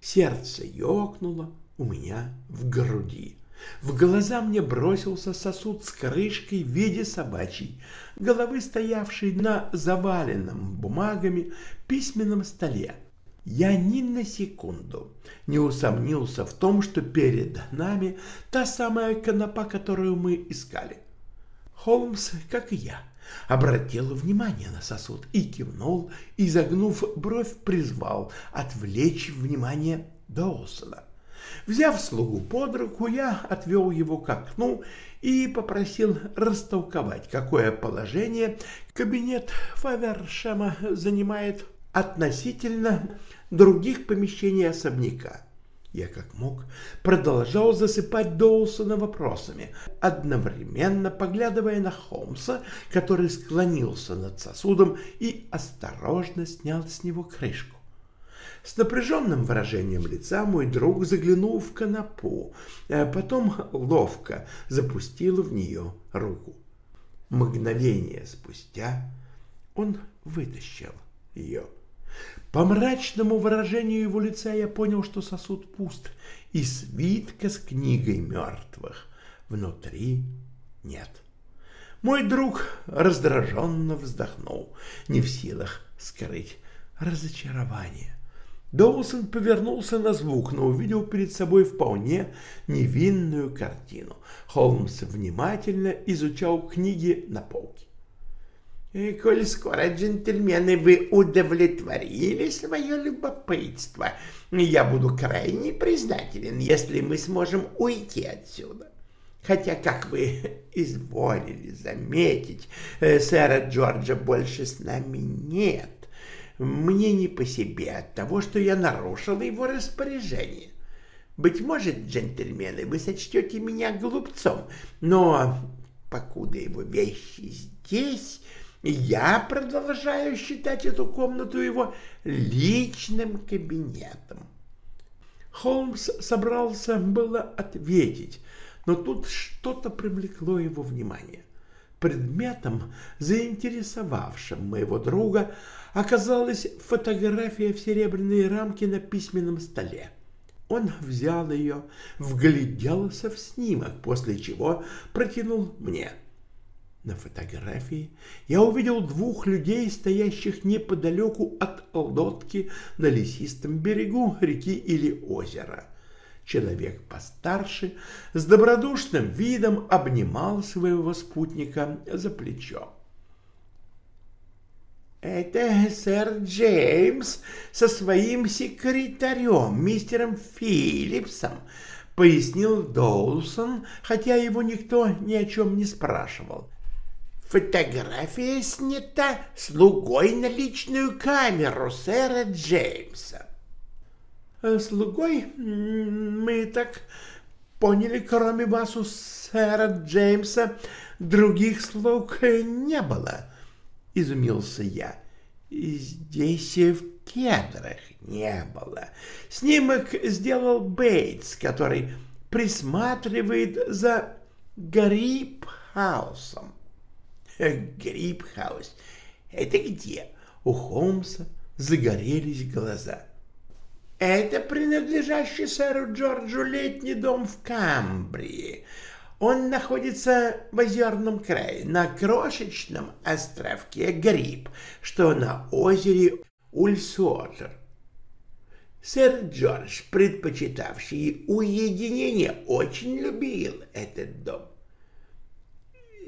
Speaker 2: Сердце ёкнуло у меня в груди. В глаза мне бросился сосуд с крышкой в виде собачьей, головы стоявшей на заваленном бумагами письменном столе. Я ни на секунду не усомнился в том, что перед нами та самая конопа, которую мы искали. Холмс, как и я, обратил внимание на сосуд и кивнул, изогнув бровь, призвал отвлечь внимание Доусона. Взяв слугу под руку, я отвел его к окну и попросил растолковать, какое положение кабинет Фавершема занимает относительно других помещений особняка. Я как мог продолжал засыпать Доусона вопросами, одновременно поглядывая на Холмса, который склонился над сосудом и осторожно снял с него крышку. С напряженным выражением лица мой друг заглянул в конопу, а потом ловко запустил в нее руку. Мгновение спустя он вытащил ее. По мрачному выражению его лица я понял, что сосуд пуст, и свитка с книгой мертвых внутри нет. Мой друг раздраженно вздохнул, не в силах скрыть разочарование. Доусон повернулся на звук, но увидел перед собой вполне невинную картину. Холмс внимательно изучал книги на полке. И коль скоро, джентльмены, вы удовлетворили свое любопытство, я буду крайне признателен, если мы сможем уйти отсюда. Хотя, как вы изволили заметить, э, сэра Джорджа больше с нами нет. Мне не по себе от того, что я нарушил его распоряжение. Быть может, джентльмены, вы сочтете меня глупцом, но покуда его вещи здесь, я продолжаю считать эту комнату его личным кабинетом. Холмс собрался было ответить, но тут что-то привлекло его внимание. Предметом, заинтересовавшим моего друга, оказалась фотография в серебряной рамке на письменном столе. Он взял ее, вгляделся в снимок, после чего протянул мне — на фотографии я увидел двух людей, стоящих неподалеку от лодки на лесистом берегу реки или озера. Человек постарше с добродушным видом обнимал своего спутника за плечо. «Это сэр Джеймс со своим секретарем, мистером Филлипсом», — пояснил Доусон, хотя его никто ни о чем не спрашивал. Фотография снята слугой на личную камеру сэра Джеймса. Э, слугой мы так поняли, кроме вас у сэра Джеймса других слуг не было, изумился я. Здесь и в кедрах не было. Снимок сделал Бейтс, который присматривает за Гариб Хаусом. Грипхаус. Это где? — У Холмса загорелись глаза. «Это принадлежащий сэру Джорджу летний дом в Камбрии. Он находится в озерном крае, на крошечном островке Гриб, что на озере Ульсуотер. Сэр Джордж, предпочитавший уединение, очень любил этот дом.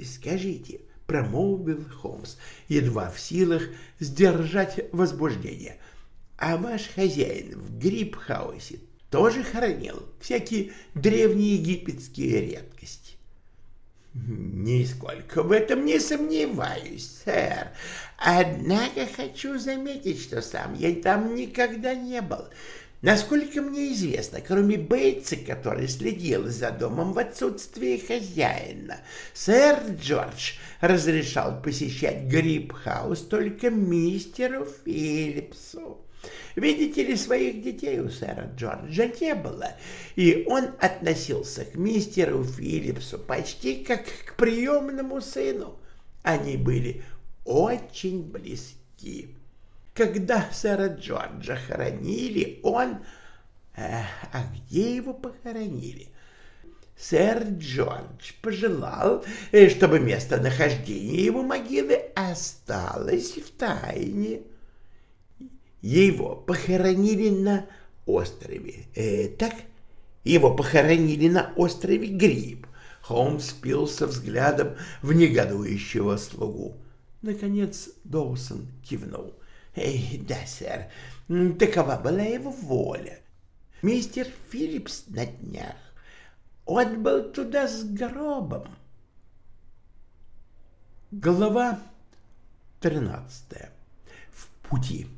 Speaker 2: «Скажите», — промолвил Холмс, едва в силах сдержать возбуждение, «а ваш хозяин в Грибхаусе тоже хоронил всякие древние египетские редкости?» «Нисколько в этом не сомневаюсь, сэр. Однако хочу заметить, что сам я там никогда не был. Насколько мне известно, кроме Бейтса, который следил за домом в отсутствие хозяина, сэр Джордж разрешал посещать Грибхаус только мистеру Филлипсу. Видите ли, своих детей у сэра Джорджа не было, и он относился к мистеру Филлипсу почти как к приемному сыну. Они были очень близки. Когда сэра Джорджа хоронили, он... А, а где его похоронили? Сэр Джордж пожелал, э, чтобы местонахождение его могилы осталось в тайне. Его похоронили на острове. Э, так? Его похоронили на острове Гриб. Холмс спился взглядом в негодующего слугу. Наконец Доусон кивнул. «Эй, да, сэр, такова была его воля. Мистер Филлипс на днях отбыл туда с гробом». Глава тринадцатая. В пути.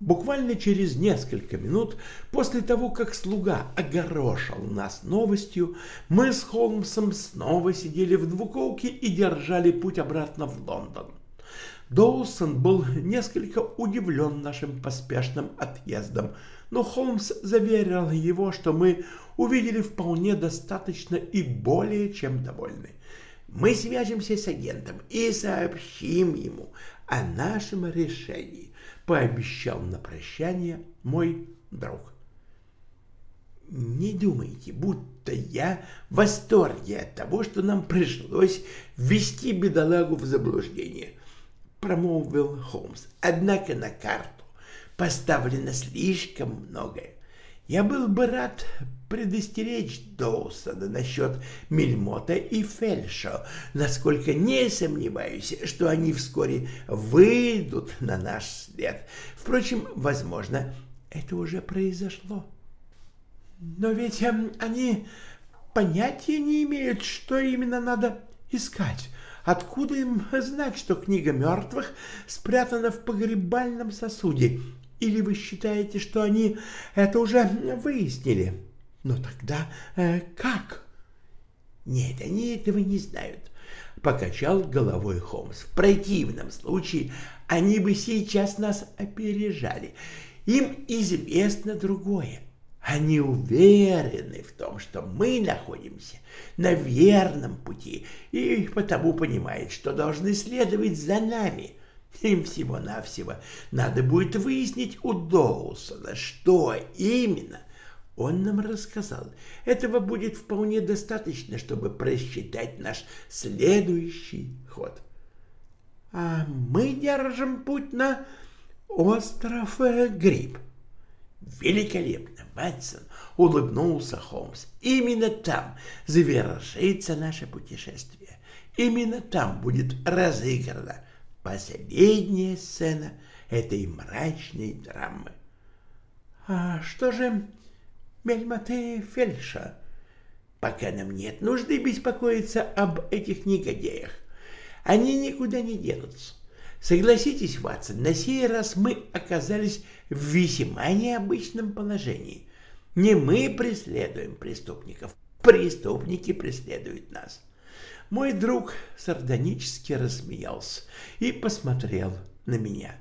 Speaker 2: Буквально через несколько минут после того, как слуга огорошил нас новостью, мы с Холмсом снова сидели в двуколке и держали путь обратно в Лондон. Доусон был несколько удивлен нашим поспешным отъездом, но Холмс заверил его, что мы увидели вполне достаточно и более чем довольны. Мы свяжемся с агентом и сообщим ему о нашем решении пообещал на прощание мой друг. Не думайте, будто я в восторге от того, что нам пришлось ввести бедолагу в заблуждение, промолвил Холмс. Однако на карту поставлено слишком многое. Я был бы рад предостеречь Доусона насчет Мельмота и Фельша, насколько не сомневаюсь, что они вскоре выйдут на наш след. Впрочем, возможно, это уже произошло. Но ведь эм, они понятия не имеют, что именно надо искать. Откуда им знать, что книга мертвых спрятана в погребальном сосуде или вы считаете, что они это уже выяснили? Но тогда э, как? Нет, они этого не знают. Покачал головой Холмс. В противном случае они бы сейчас нас опережали. Им известно другое. Они уверены в том, что мы находимся на верном пути и потому понимают, что должны следовать за нами. Им всего-навсего надо будет выяснить у Доусона, что именно он нам рассказал. Этого будет вполне достаточно, чтобы просчитать наш следующий ход. А мы держим путь на остров э, Гриб. Великолепно, Ватсон, улыбнулся Холмс. Именно там завершится наше путешествие. Именно там будет разыграна последняя сцена этой мрачной драмы. А что же Мельмоте Фельша? Пока нам нет нужды беспокоиться об этих негодяях. Они никуда не денутся. Согласитесь, Ватсон, на сей раз мы оказались в весьма необычном положении. Не мы преследуем преступников, преступники преследуют нас. Мой друг сардонически рассмеялся и посмотрел на меня.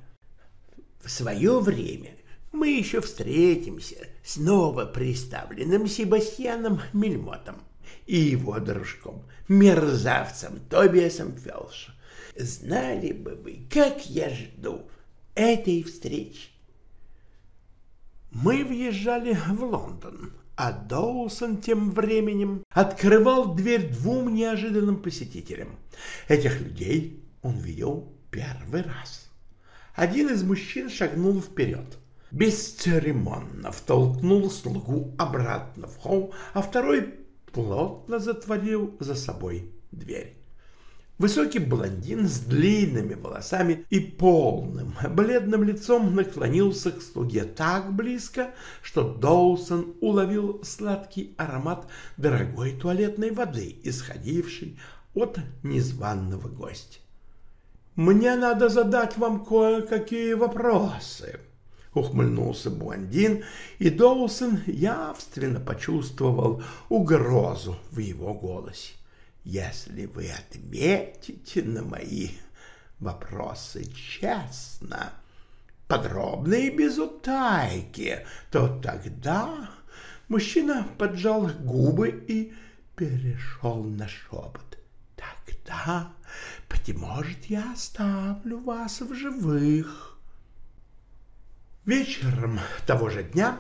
Speaker 2: В свое время мы еще встретимся с новоприставленным Себастьяном Мельмотом и его дружком, мерзавцем Тобиасом Фелшем. знали бы вы, как я жду этой встречи.
Speaker 1: Мы въезжали в Лондон, а Доусон тем временем открывал дверь двум неожиданным посетителям. Этих людей он видел первый раз. Один из мужчин шагнул вперед, бесцеремонно втолкнул слугу обратно в холл, а второй плотно затворил за собой дверь. Высокий блондин с длинными волосами и полным, бледным лицом наклонился к слуге так близко, что Доусон уловил сладкий аромат дорогой туалетной воды, исходившей от незваного гостя. «Мне надо задать вам кое-какие вопросы», — ухмыльнулся блондин, и Доусон явственно почувствовал угрозу в его голосе. Если вы ответите на мои вопросы честно, подробно и без утайки, то тогда мужчина поджал губы и перешел на шепот. Тогда, быть может, я оставлю вас в живых. Вечером того же дня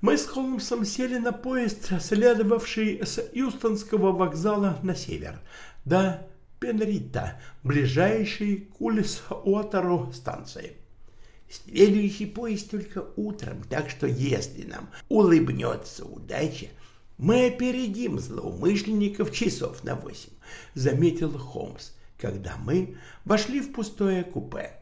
Speaker 1: мы с Холмсом сели на поезд, следовавший с Юстонского вокзала на север, до Пенрита, ближайшей к Улис-Уотеру станции. Следующий поезд только утром, так что если нам улыбнется удача, мы опередим злоумышленников часов на восемь, — заметил Холмс, когда мы вошли в пустое купе.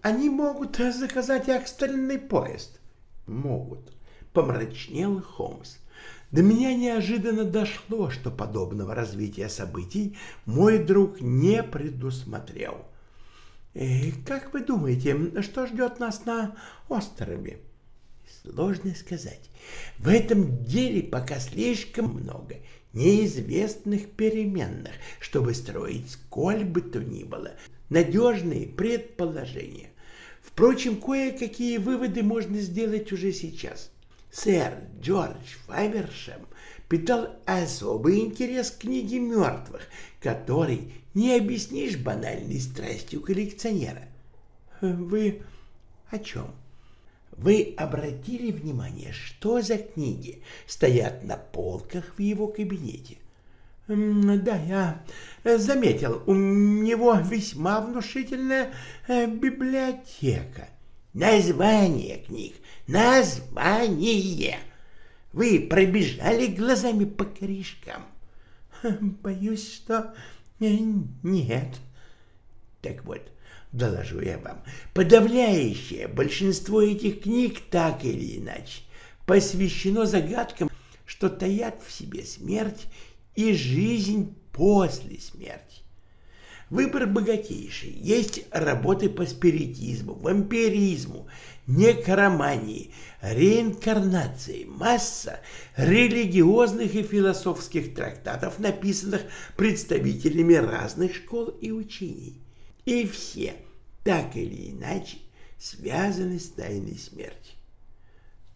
Speaker 1: Они могут заказать экстренный поезд. Могут, помрачнел Холмс. До меня неожиданно дошло, что подобного развития событий мой друг не предусмотрел. И э, как вы думаете, что ждет нас на острове? Сложно сказать. В этом деле пока слишком много неизвестных переменных, чтобы строить сколь бы то ни было надежные предположения. Впрочем, кое-какие выводы можно сделать уже сейчас сэр Джордж Файвершем питал особый интерес к книге мертвых, который не объяснишь банальной страстью коллекционера. Вы о чем? Вы обратили внимание, что за книги стоят на полках в его кабинете? Да, я заметил, у него весьма внушительная э, библиотека. Название книг Название! Вы пробежали глазами по корешкам? Боюсь, что нет. Так вот, доложу я вам, подавляющее большинство этих книг так или иначе посвящено загадкам, что таят в себе смерть и жизнь после смерти. Выбор богатейший. Есть работы по спиритизму, вампиризму, некромании, реинкарнации, масса религиозных и философских трактатов, написанных представителями разных школ и учений. И все, так или иначе, связаны с тайной смерти.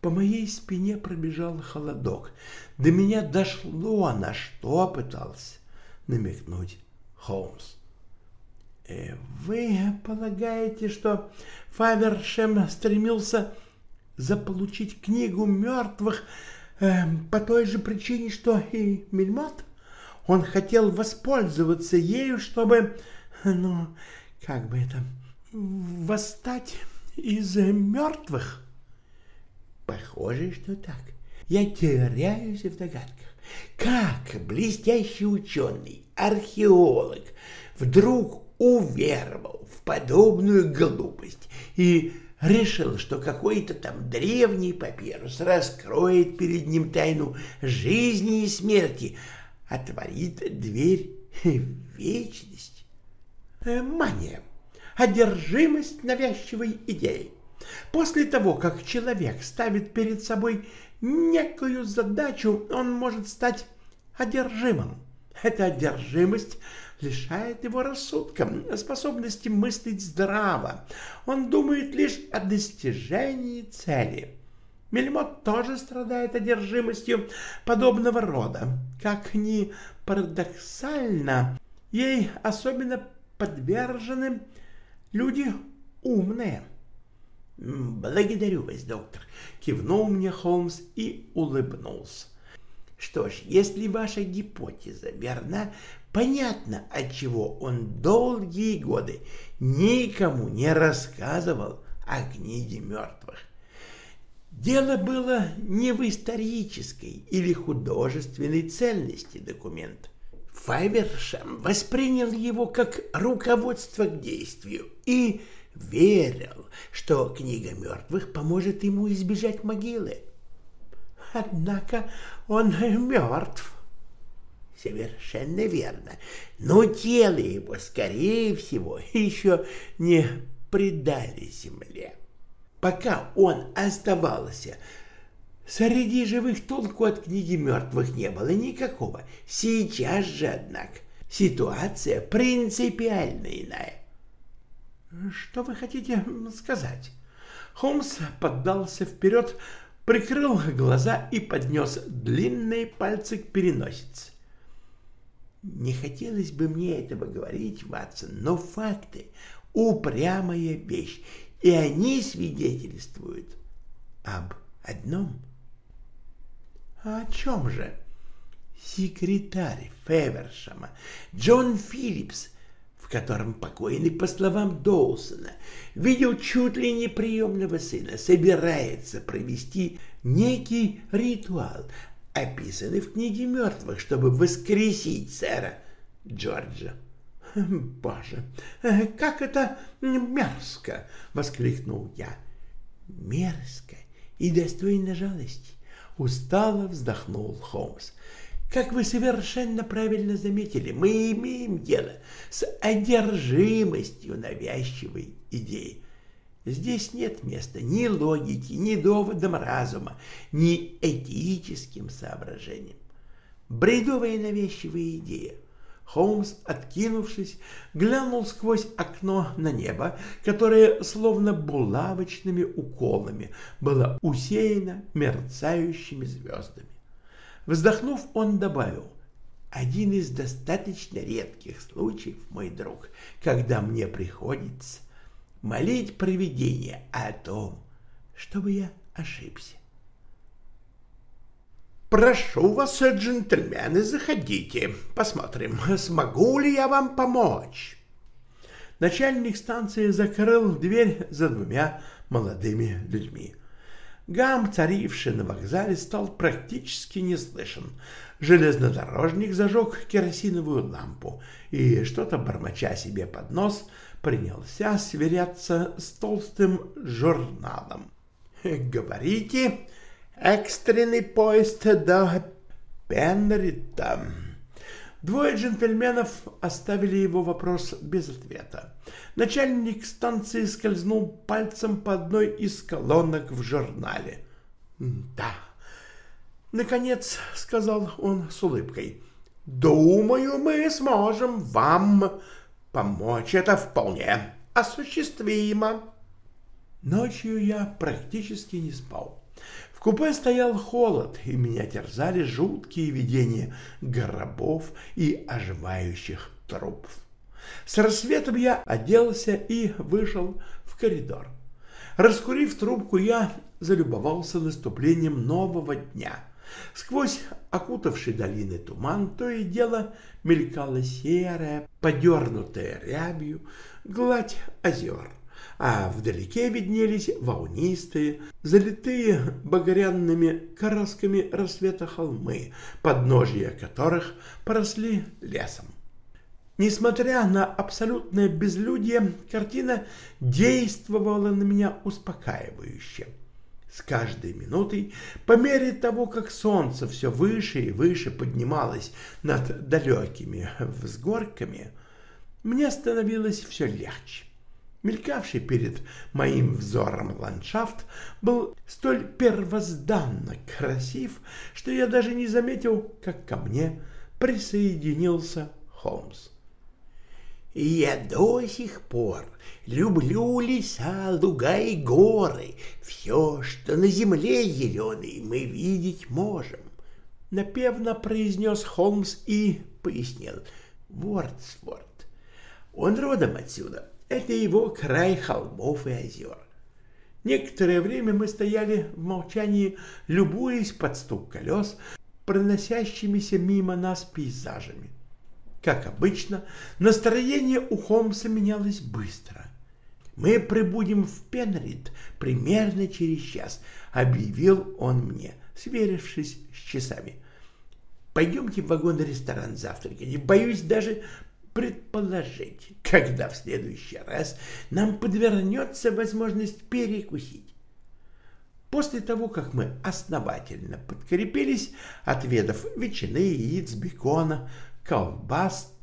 Speaker 1: По моей спине пробежал холодок. До меня дошло, на что пытался намекнуть Холмс. Э, «Вы полагаете, что Фавершем стремился заполучить книгу мертвых э, по той же причине, что и Мельмот? Он хотел воспользоваться ею, чтобы, ну, как бы это, восстать из мертвых?» «Похоже, что так. Я теряюсь в догадках. Как блестящий ученый, археолог, вдруг уверовал в подобную глупость и решил, что какой-то там древний папирус раскроет перед ним тайну жизни и смерти, отворит дверь в вечность. Э, мания, одержимость навязчивой идеей. После того, как человек ставит перед собой некую задачу, он может стать одержимым. Эта одержимость лишает его рассудка, способности мыслить здраво. Он думает лишь о достижении цели. Мельмот тоже страдает одержимостью подобного рода. Как ни парадоксально, ей особенно
Speaker 2: подвержены люди умные.
Speaker 1: «Благодарю вас, доктор», — кивнул мне Холмс и улыбнулся. «Что ж, если ваша гипотеза верна, понятно, отчего он долгие годы никому не рассказывал о книге мертвых. Дело было не в исторической или художественной ценности документа. Файвершем воспринял его как руководство к действию и верил, что книга мертвых поможет ему избежать могилы.
Speaker 2: Однако он мертв.
Speaker 1: Совершенно верно. Но тело его, скорее всего, еще не предали земле. Пока он оставался среди живых, толку от книги мертвых не было никакого. Сейчас же, однако, ситуация принципиально иная.
Speaker 2: Что вы хотите сказать? Холмс поддался вперед, прикрыл глаза и поднес длинные пальцы к переносице.
Speaker 1: Не хотелось бы мне этого говорить, Ватсон, но факты — упрямая вещь, и они свидетельствуют об одном.
Speaker 2: А о чем же?
Speaker 1: Секретарь Февершема, Джон Филлипс, в котором покойный, по словам Доусона, видел чуть ли не приемного сына, собирается провести некий ритуал, описанный в книге мертвых, чтобы воскресить сэра Джорджа.
Speaker 2: «Боже, как это мерзко!» — воскликнул я.
Speaker 1: «Мерзко и достойно жалости!» — устало вздохнул Холмс. Как вы совершенно правильно заметили, мы имеем дело с одержимостью навязчивой идеи. Здесь нет места ни логики, ни доводам разума, ни этическим соображениям. Бредовая навязчивая идея. Холмс, откинувшись, глянул сквозь окно на небо, которое, словно булавочными уколами, было усеяно мерцающими звездами. Вздохнув, он добавил, «Один из достаточно редких случаев, мой друг, когда мне приходится молить провидение о том, чтобы я ошибся».
Speaker 2: «Прошу вас, джентльмены, заходите. Посмотрим, смогу ли я вам помочь». Начальник станции закрыл дверь за двумя молодыми людьми. Гам, царивший на вокзале, стал практически не слышен. Железнодорожник зажег керосиновую лампу и, что-то бормоча себе под нос, принялся сверяться с толстым журналом. «Говорите, экстренный поезд до Пенрита». Двое джентльменов оставили его вопрос без ответа. Начальник станции скользнул пальцем по одной из колонок в журнале. «Да». «Наконец», — сказал он с улыбкой, — «думаю, мы сможем вам помочь. Это вполне осуществимо». Ночью я практически не спал купе стоял холод, и меня терзали жуткие видения гробов и оживающих трупов. С рассветом я оделся и вышел в коридор. Раскурив трубку, я залюбовался наступлением нового дня. Сквозь окутавший долины туман то и дело мелькала серая, подернутая рябью, гладь озер а вдалеке виднелись волнистые, залитые багряными красками рассвета холмы, подножья которых поросли лесом. Несмотря на абсолютное безлюдье, картина действовала на меня успокаивающе. С каждой минутой, по мере того, как солнце все выше и выше поднималось над далекими взгорками, мне становилось все легче. Мелькавший перед моим взором ландшафт был столь первозданно красив, что я даже не заметил, как ко мне присоединился Холмс.
Speaker 1: Я до сих пор люблю леса, луга и горы. Все, что на земле зеленый, мы видеть можем. Напевно произнес Холмс и пояснил. Вордсворт
Speaker 2: Он родом отсюда. Это его край холмов и озер. Некоторое время мы стояли в молчании, любуясь под стук колес, проносящимися мимо нас пейзажами. Как обычно, настроение у Холмса менялось быстро. «Мы прибудем в Пенрид примерно через час», — объявил он мне, сверившись с часами. «Пойдемте в вагон-ресторан завтракать. Боюсь даже предположить, когда в следующий раз нам подвернется возможность перекусить. После того, как мы основательно подкрепились, отведав ветчины, яиц, бекона, колбас,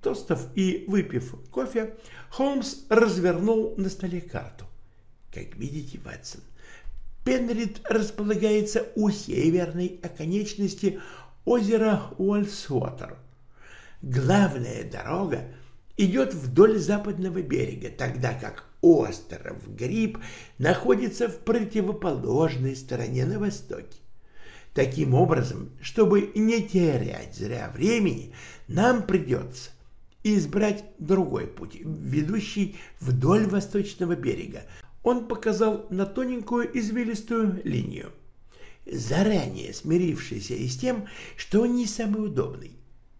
Speaker 2: тостов и выпив кофе, Холмс развернул на столе карту. Как видите, Ватсон, Пенрид располагается у северной оконечности озера Уолсуотер – главная дорога идет вдоль западного берега, тогда как остров Гриб находится в противоположной стороне на востоке. Таким образом, чтобы не терять зря времени, нам придется избрать другой путь, ведущий вдоль восточного берега. Он показал на тоненькую извилистую линию, заранее смирившийся и с тем, что он не самый удобный.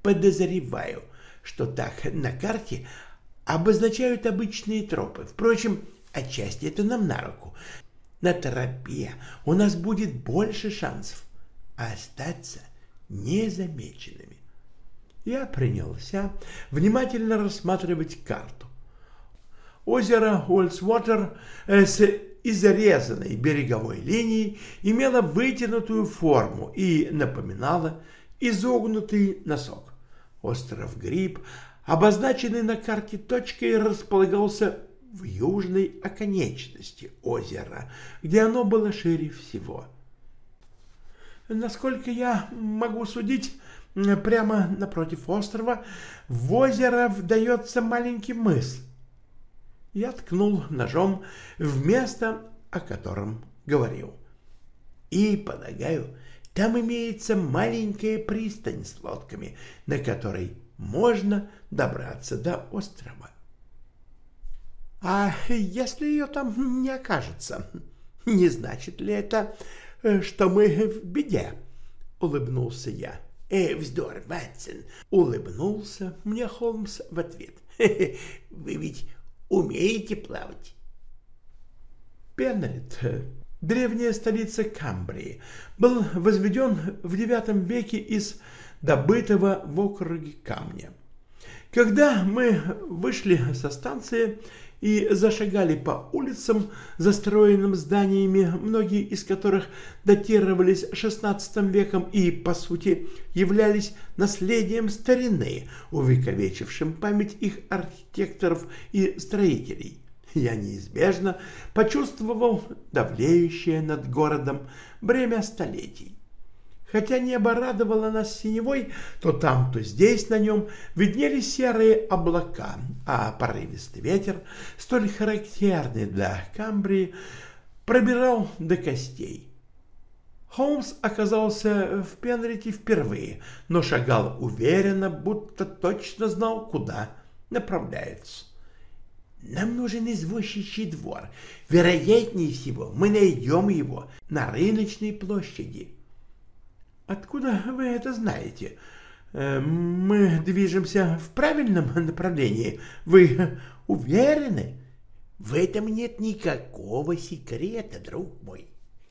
Speaker 2: Подозреваю, что так на карте обозначают обычные тропы. Впрочем, отчасти это нам на руку. На тропе у нас будет больше шансов остаться незамеченными. Я принялся внимательно рассматривать карту. Озеро Уолсвотер э, с изрезанной береговой линией имело вытянутую форму и напоминало изогнутый носок. Остров Гриб, обозначенный на карте точкой, располагался в южной оконечности озера, где оно было шире всего. Насколько я могу судить, прямо напротив острова в озеро вдается маленький мыс. Я ткнул ножом в место, о котором говорил. И, полагаю, там имеется маленькая пристань с лодками, на которой можно добраться до острова. А если ее там не окажется, не значит ли это, что мы в беде? Улыбнулся я. «Эй, вздор, Ватсон!» — улыбнулся мне Холмс в ответ. «Вы ведь умеете плавать?» Пенрит древняя столица Камбрии, был возведен в IX веке из добытого в округе камня. Когда мы вышли со станции и зашагали по улицам, застроенным зданиями, многие из которых датировались XVI веком и, по сути, являлись наследием старины, увековечившим память их архитекторов и строителей, я неизбежно почувствовал давлеющее над городом бремя столетий. Хотя небо радовало нас синевой, то там, то здесь на нем виднелись серые облака, а порывистый ветер, столь характерный для Камбрии, пробирал до костей. Холмс оказался в Пенрите впервые, но шагал уверенно, будто точно знал, куда направляется. Нам нужен извозчичий двор. Вероятнее всего, мы найдем его на рыночной площади. Откуда вы это знаете? Э, мы движемся в правильном направлении. Вы уверены? В этом нет никакого секрета, друг мой.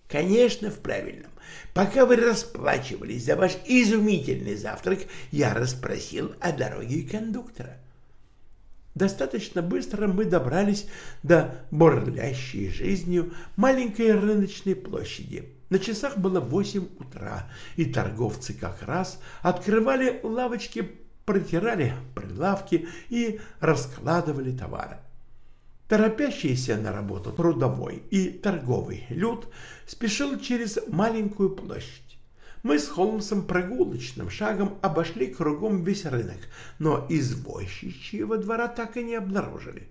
Speaker 2: Конечно, в правильном. Пока вы расплачивались за ваш изумительный завтрак, я расспросил о дороге кондуктора. Достаточно быстро мы добрались до бурлящей жизнью маленькой рыночной площади. На часах было восемь утра, и торговцы как раз открывали лавочки, протирали прилавки и раскладывали товары. Торопящийся на работу трудовой и торговый люд спешил через маленькую площадь. Мы с Холмсом прогулочным шагом обошли кругом весь рынок, но извозчичьего двора так и не обнаружили.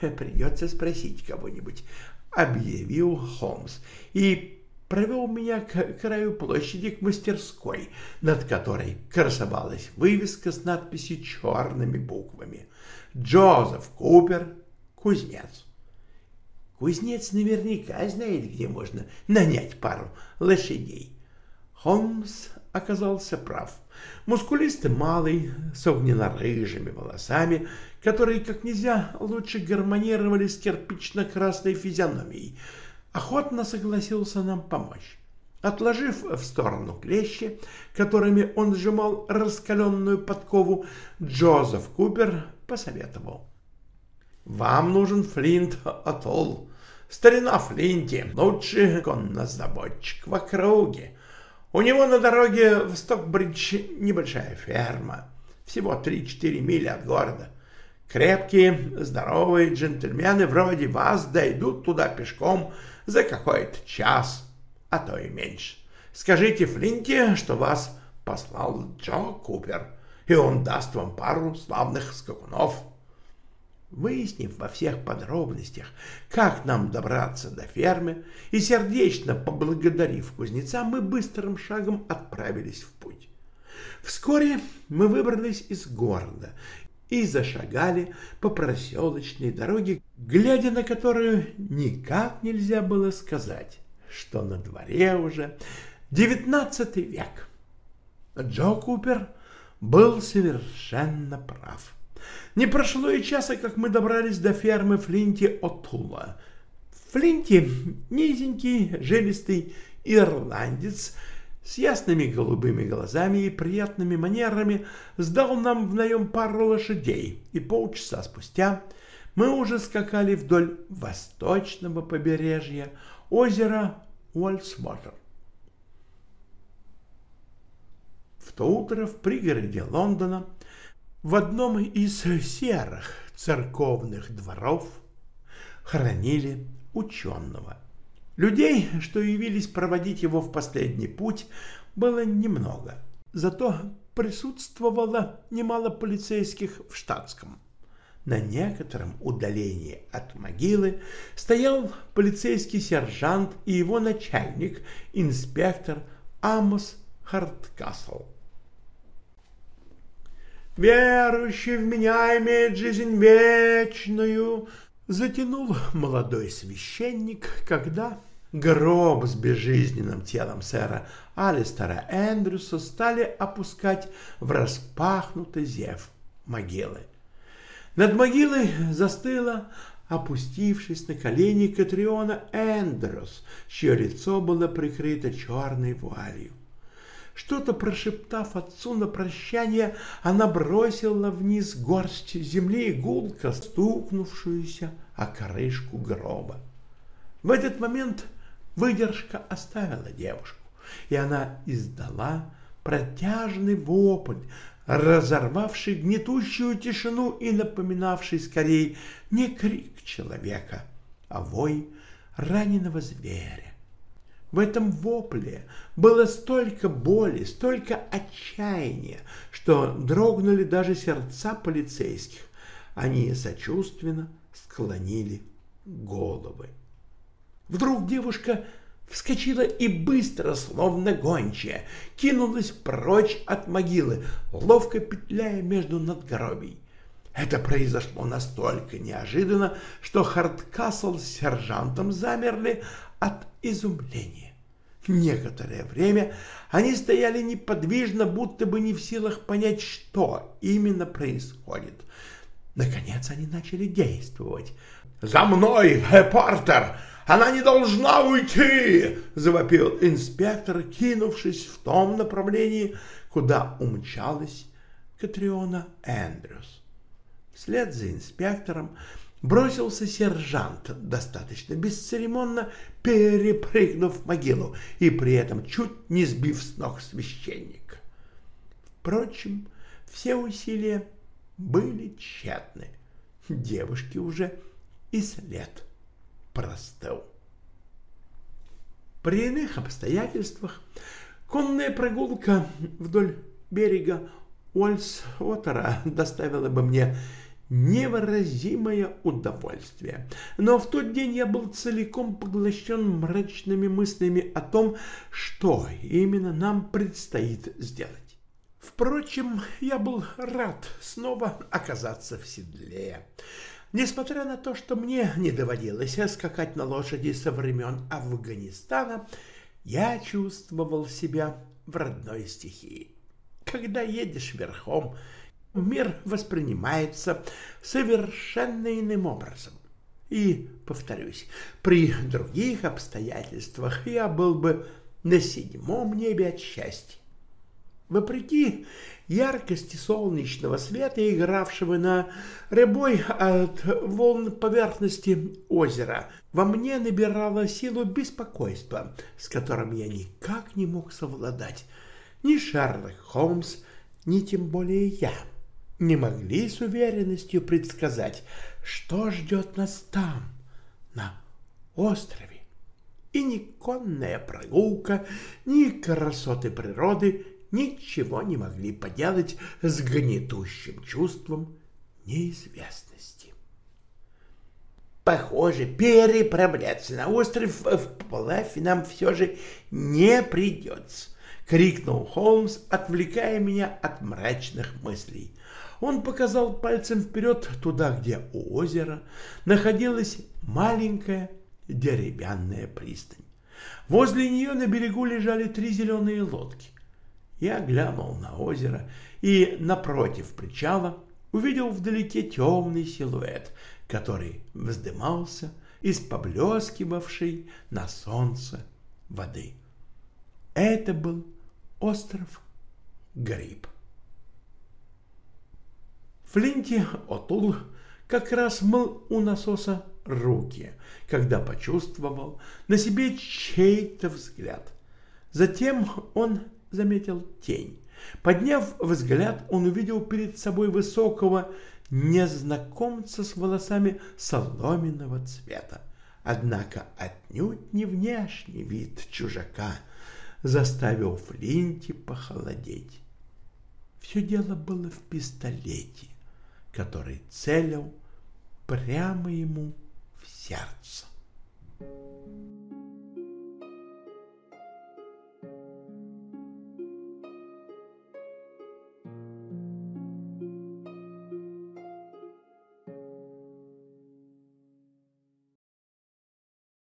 Speaker 2: «Придется спросить кого-нибудь», — объявил Холмс. И провел меня к краю площади к мастерской, над которой красовалась вывеска с надписью черными буквами «Джозеф Купер, кузнец». Кузнец наверняка знает, где можно нанять пару лошадей. Холмс оказался прав. Мускулистый малый, с огненно-рыжими волосами, которые как нельзя лучше гармонировали с кирпично-красной физиономией, охотно согласился нам помочь. Отложив в сторону клещи, которыми он сжимал раскаленную подкову, Джозеф Купер посоветовал. «Вам нужен Флинт Атолл. Старина Флинти, лучший коннозаводчик в округе. У него на дороге в Стокбридж небольшая ферма, всего 3-4 мили от города. Крепкие, здоровые джентльмены вроде вас дойдут туда пешком за какой-то час, а то и меньше. Скажите Флинте, что вас послал Джо Купер, и он даст вам пару славных скакунов. Выяснив во всех подробностях, как нам добраться до фермы, и сердечно поблагодарив кузнеца, мы быстрым шагом отправились в путь. Вскоре мы выбрались из города и зашагали по проселочной дороге, глядя на которую никак нельзя было сказать, что на дворе уже девятнадцатый век. Джо Купер был совершенно прав. Не прошло и часа, как мы добрались до фермы Флинти Отула. Флинти — низенький, жилистый ирландец с ясными голубыми глазами и приятными манерами сдал нам в наем пару лошадей, и полчаса спустя мы уже скакали вдоль восточного побережья озера Уолсвотер. В то утро в пригороде Лондона в одном из серых церковных дворов хоронили ученого. Людей, что явились проводить его в последний путь, было немного. Зато присутствовало немало полицейских в штатском. На некотором удалении от могилы стоял полицейский сержант и его начальник, инспектор Амос Харткасл верующий в меня имеет жизнь вечную, затянул молодой священник, когда гроб с безжизненным телом сэра Алистера Эндрюса стали опускать в распахнутый зев могилы. Над могилой застыла, опустившись на колени, Катриона Эндрюс, чье лицо было прикрыто черной вуалью. Что-то прошептав отцу на прощание, она бросила вниз горсть земли и гулко стукнувшуюся о крышку гроба. В этот момент выдержка оставила девушку, и она издала протяжный вопль, разорвавший гнетущую тишину и напоминавший скорее не крик человека, а вой раненого зверя. В этом вопле было столько боли, столько отчаяния, что дрогнули даже сердца полицейских. Они сочувственно склонили головы. Вдруг девушка вскочила и быстро, словно гончая, кинулась прочь от могилы, ловко петляя между надгробий. Это произошло настолько неожиданно, что Хардкасл с сержантом замерли от изумления. Некоторое время они стояли неподвижно, будто бы не в силах понять, что именно происходит. Наконец они начали действовать. «За мной, Портер! Она не должна уйти!» — завопил инспектор, кинувшись в том направлении, куда умчалась Катриона Эндрюс. Вслед за инспектором бросился сержант, достаточно бесцеремонно перепрыгнув могилу и при этом чуть не сбив с ног священника. Впрочем, все усилия были тщетны. Девушке уже и след простыл. При иных обстоятельствах конная прогулка вдоль берега Уольсвотера доставила бы мне невыразимое удовольствие. Но в тот день я был целиком поглощен мрачными мыслями о том, что именно нам предстоит сделать. Впрочем, я был рад снова оказаться в седле. Несмотря на то, что мне не доводилось скакать на лошади со времен Афганистана, я чувствовал себя в родной стихии. Когда едешь верхом, мир воспринимается совершенно иным образом. И, повторюсь, при других обстоятельствах я был бы на седьмом небе от счастья. Вопреки яркости солнечного света, игравшего на рябой от волн поверхности озера, во мне набирало силу беспокойства, с которым я никак не мог совладать. Ни Шерлок Холмс, ни тем более я не могли с уверенностью предсказать, что ждет нас там, на острове. И ни конная прогулка, ни красоты природы ничего не могли поделать с гнетущим чувством неизвестности. Похоже, переправляться на остров вплавь нам все же не придется, — крикнул Холмс, отвлекая меня от мрачных мыслей. Он показал пальцем вперед туда, где у озера находилась маленькая деревянная пристань. Возле нее на берегу лежали три зеленые лодки. Я глянул на озеро и напротив причала увидел вдалеке темный силуэт, который вздымался из поблескивавшей на солнце воды. Это был остров Гриб. Флинти Отул как раз мыл у насоса руки, когда почувствовал на себе чей-то взгляд. Затем он заметил тень. Подняв взгляд, он увидел перед собой высокого незнакомца с волосами соломенного цвета. Однако отнюдь не внешний вид чужака заставил Флинти похолодеть. Все дело было в пистолете, который целил прямо ему в сердце.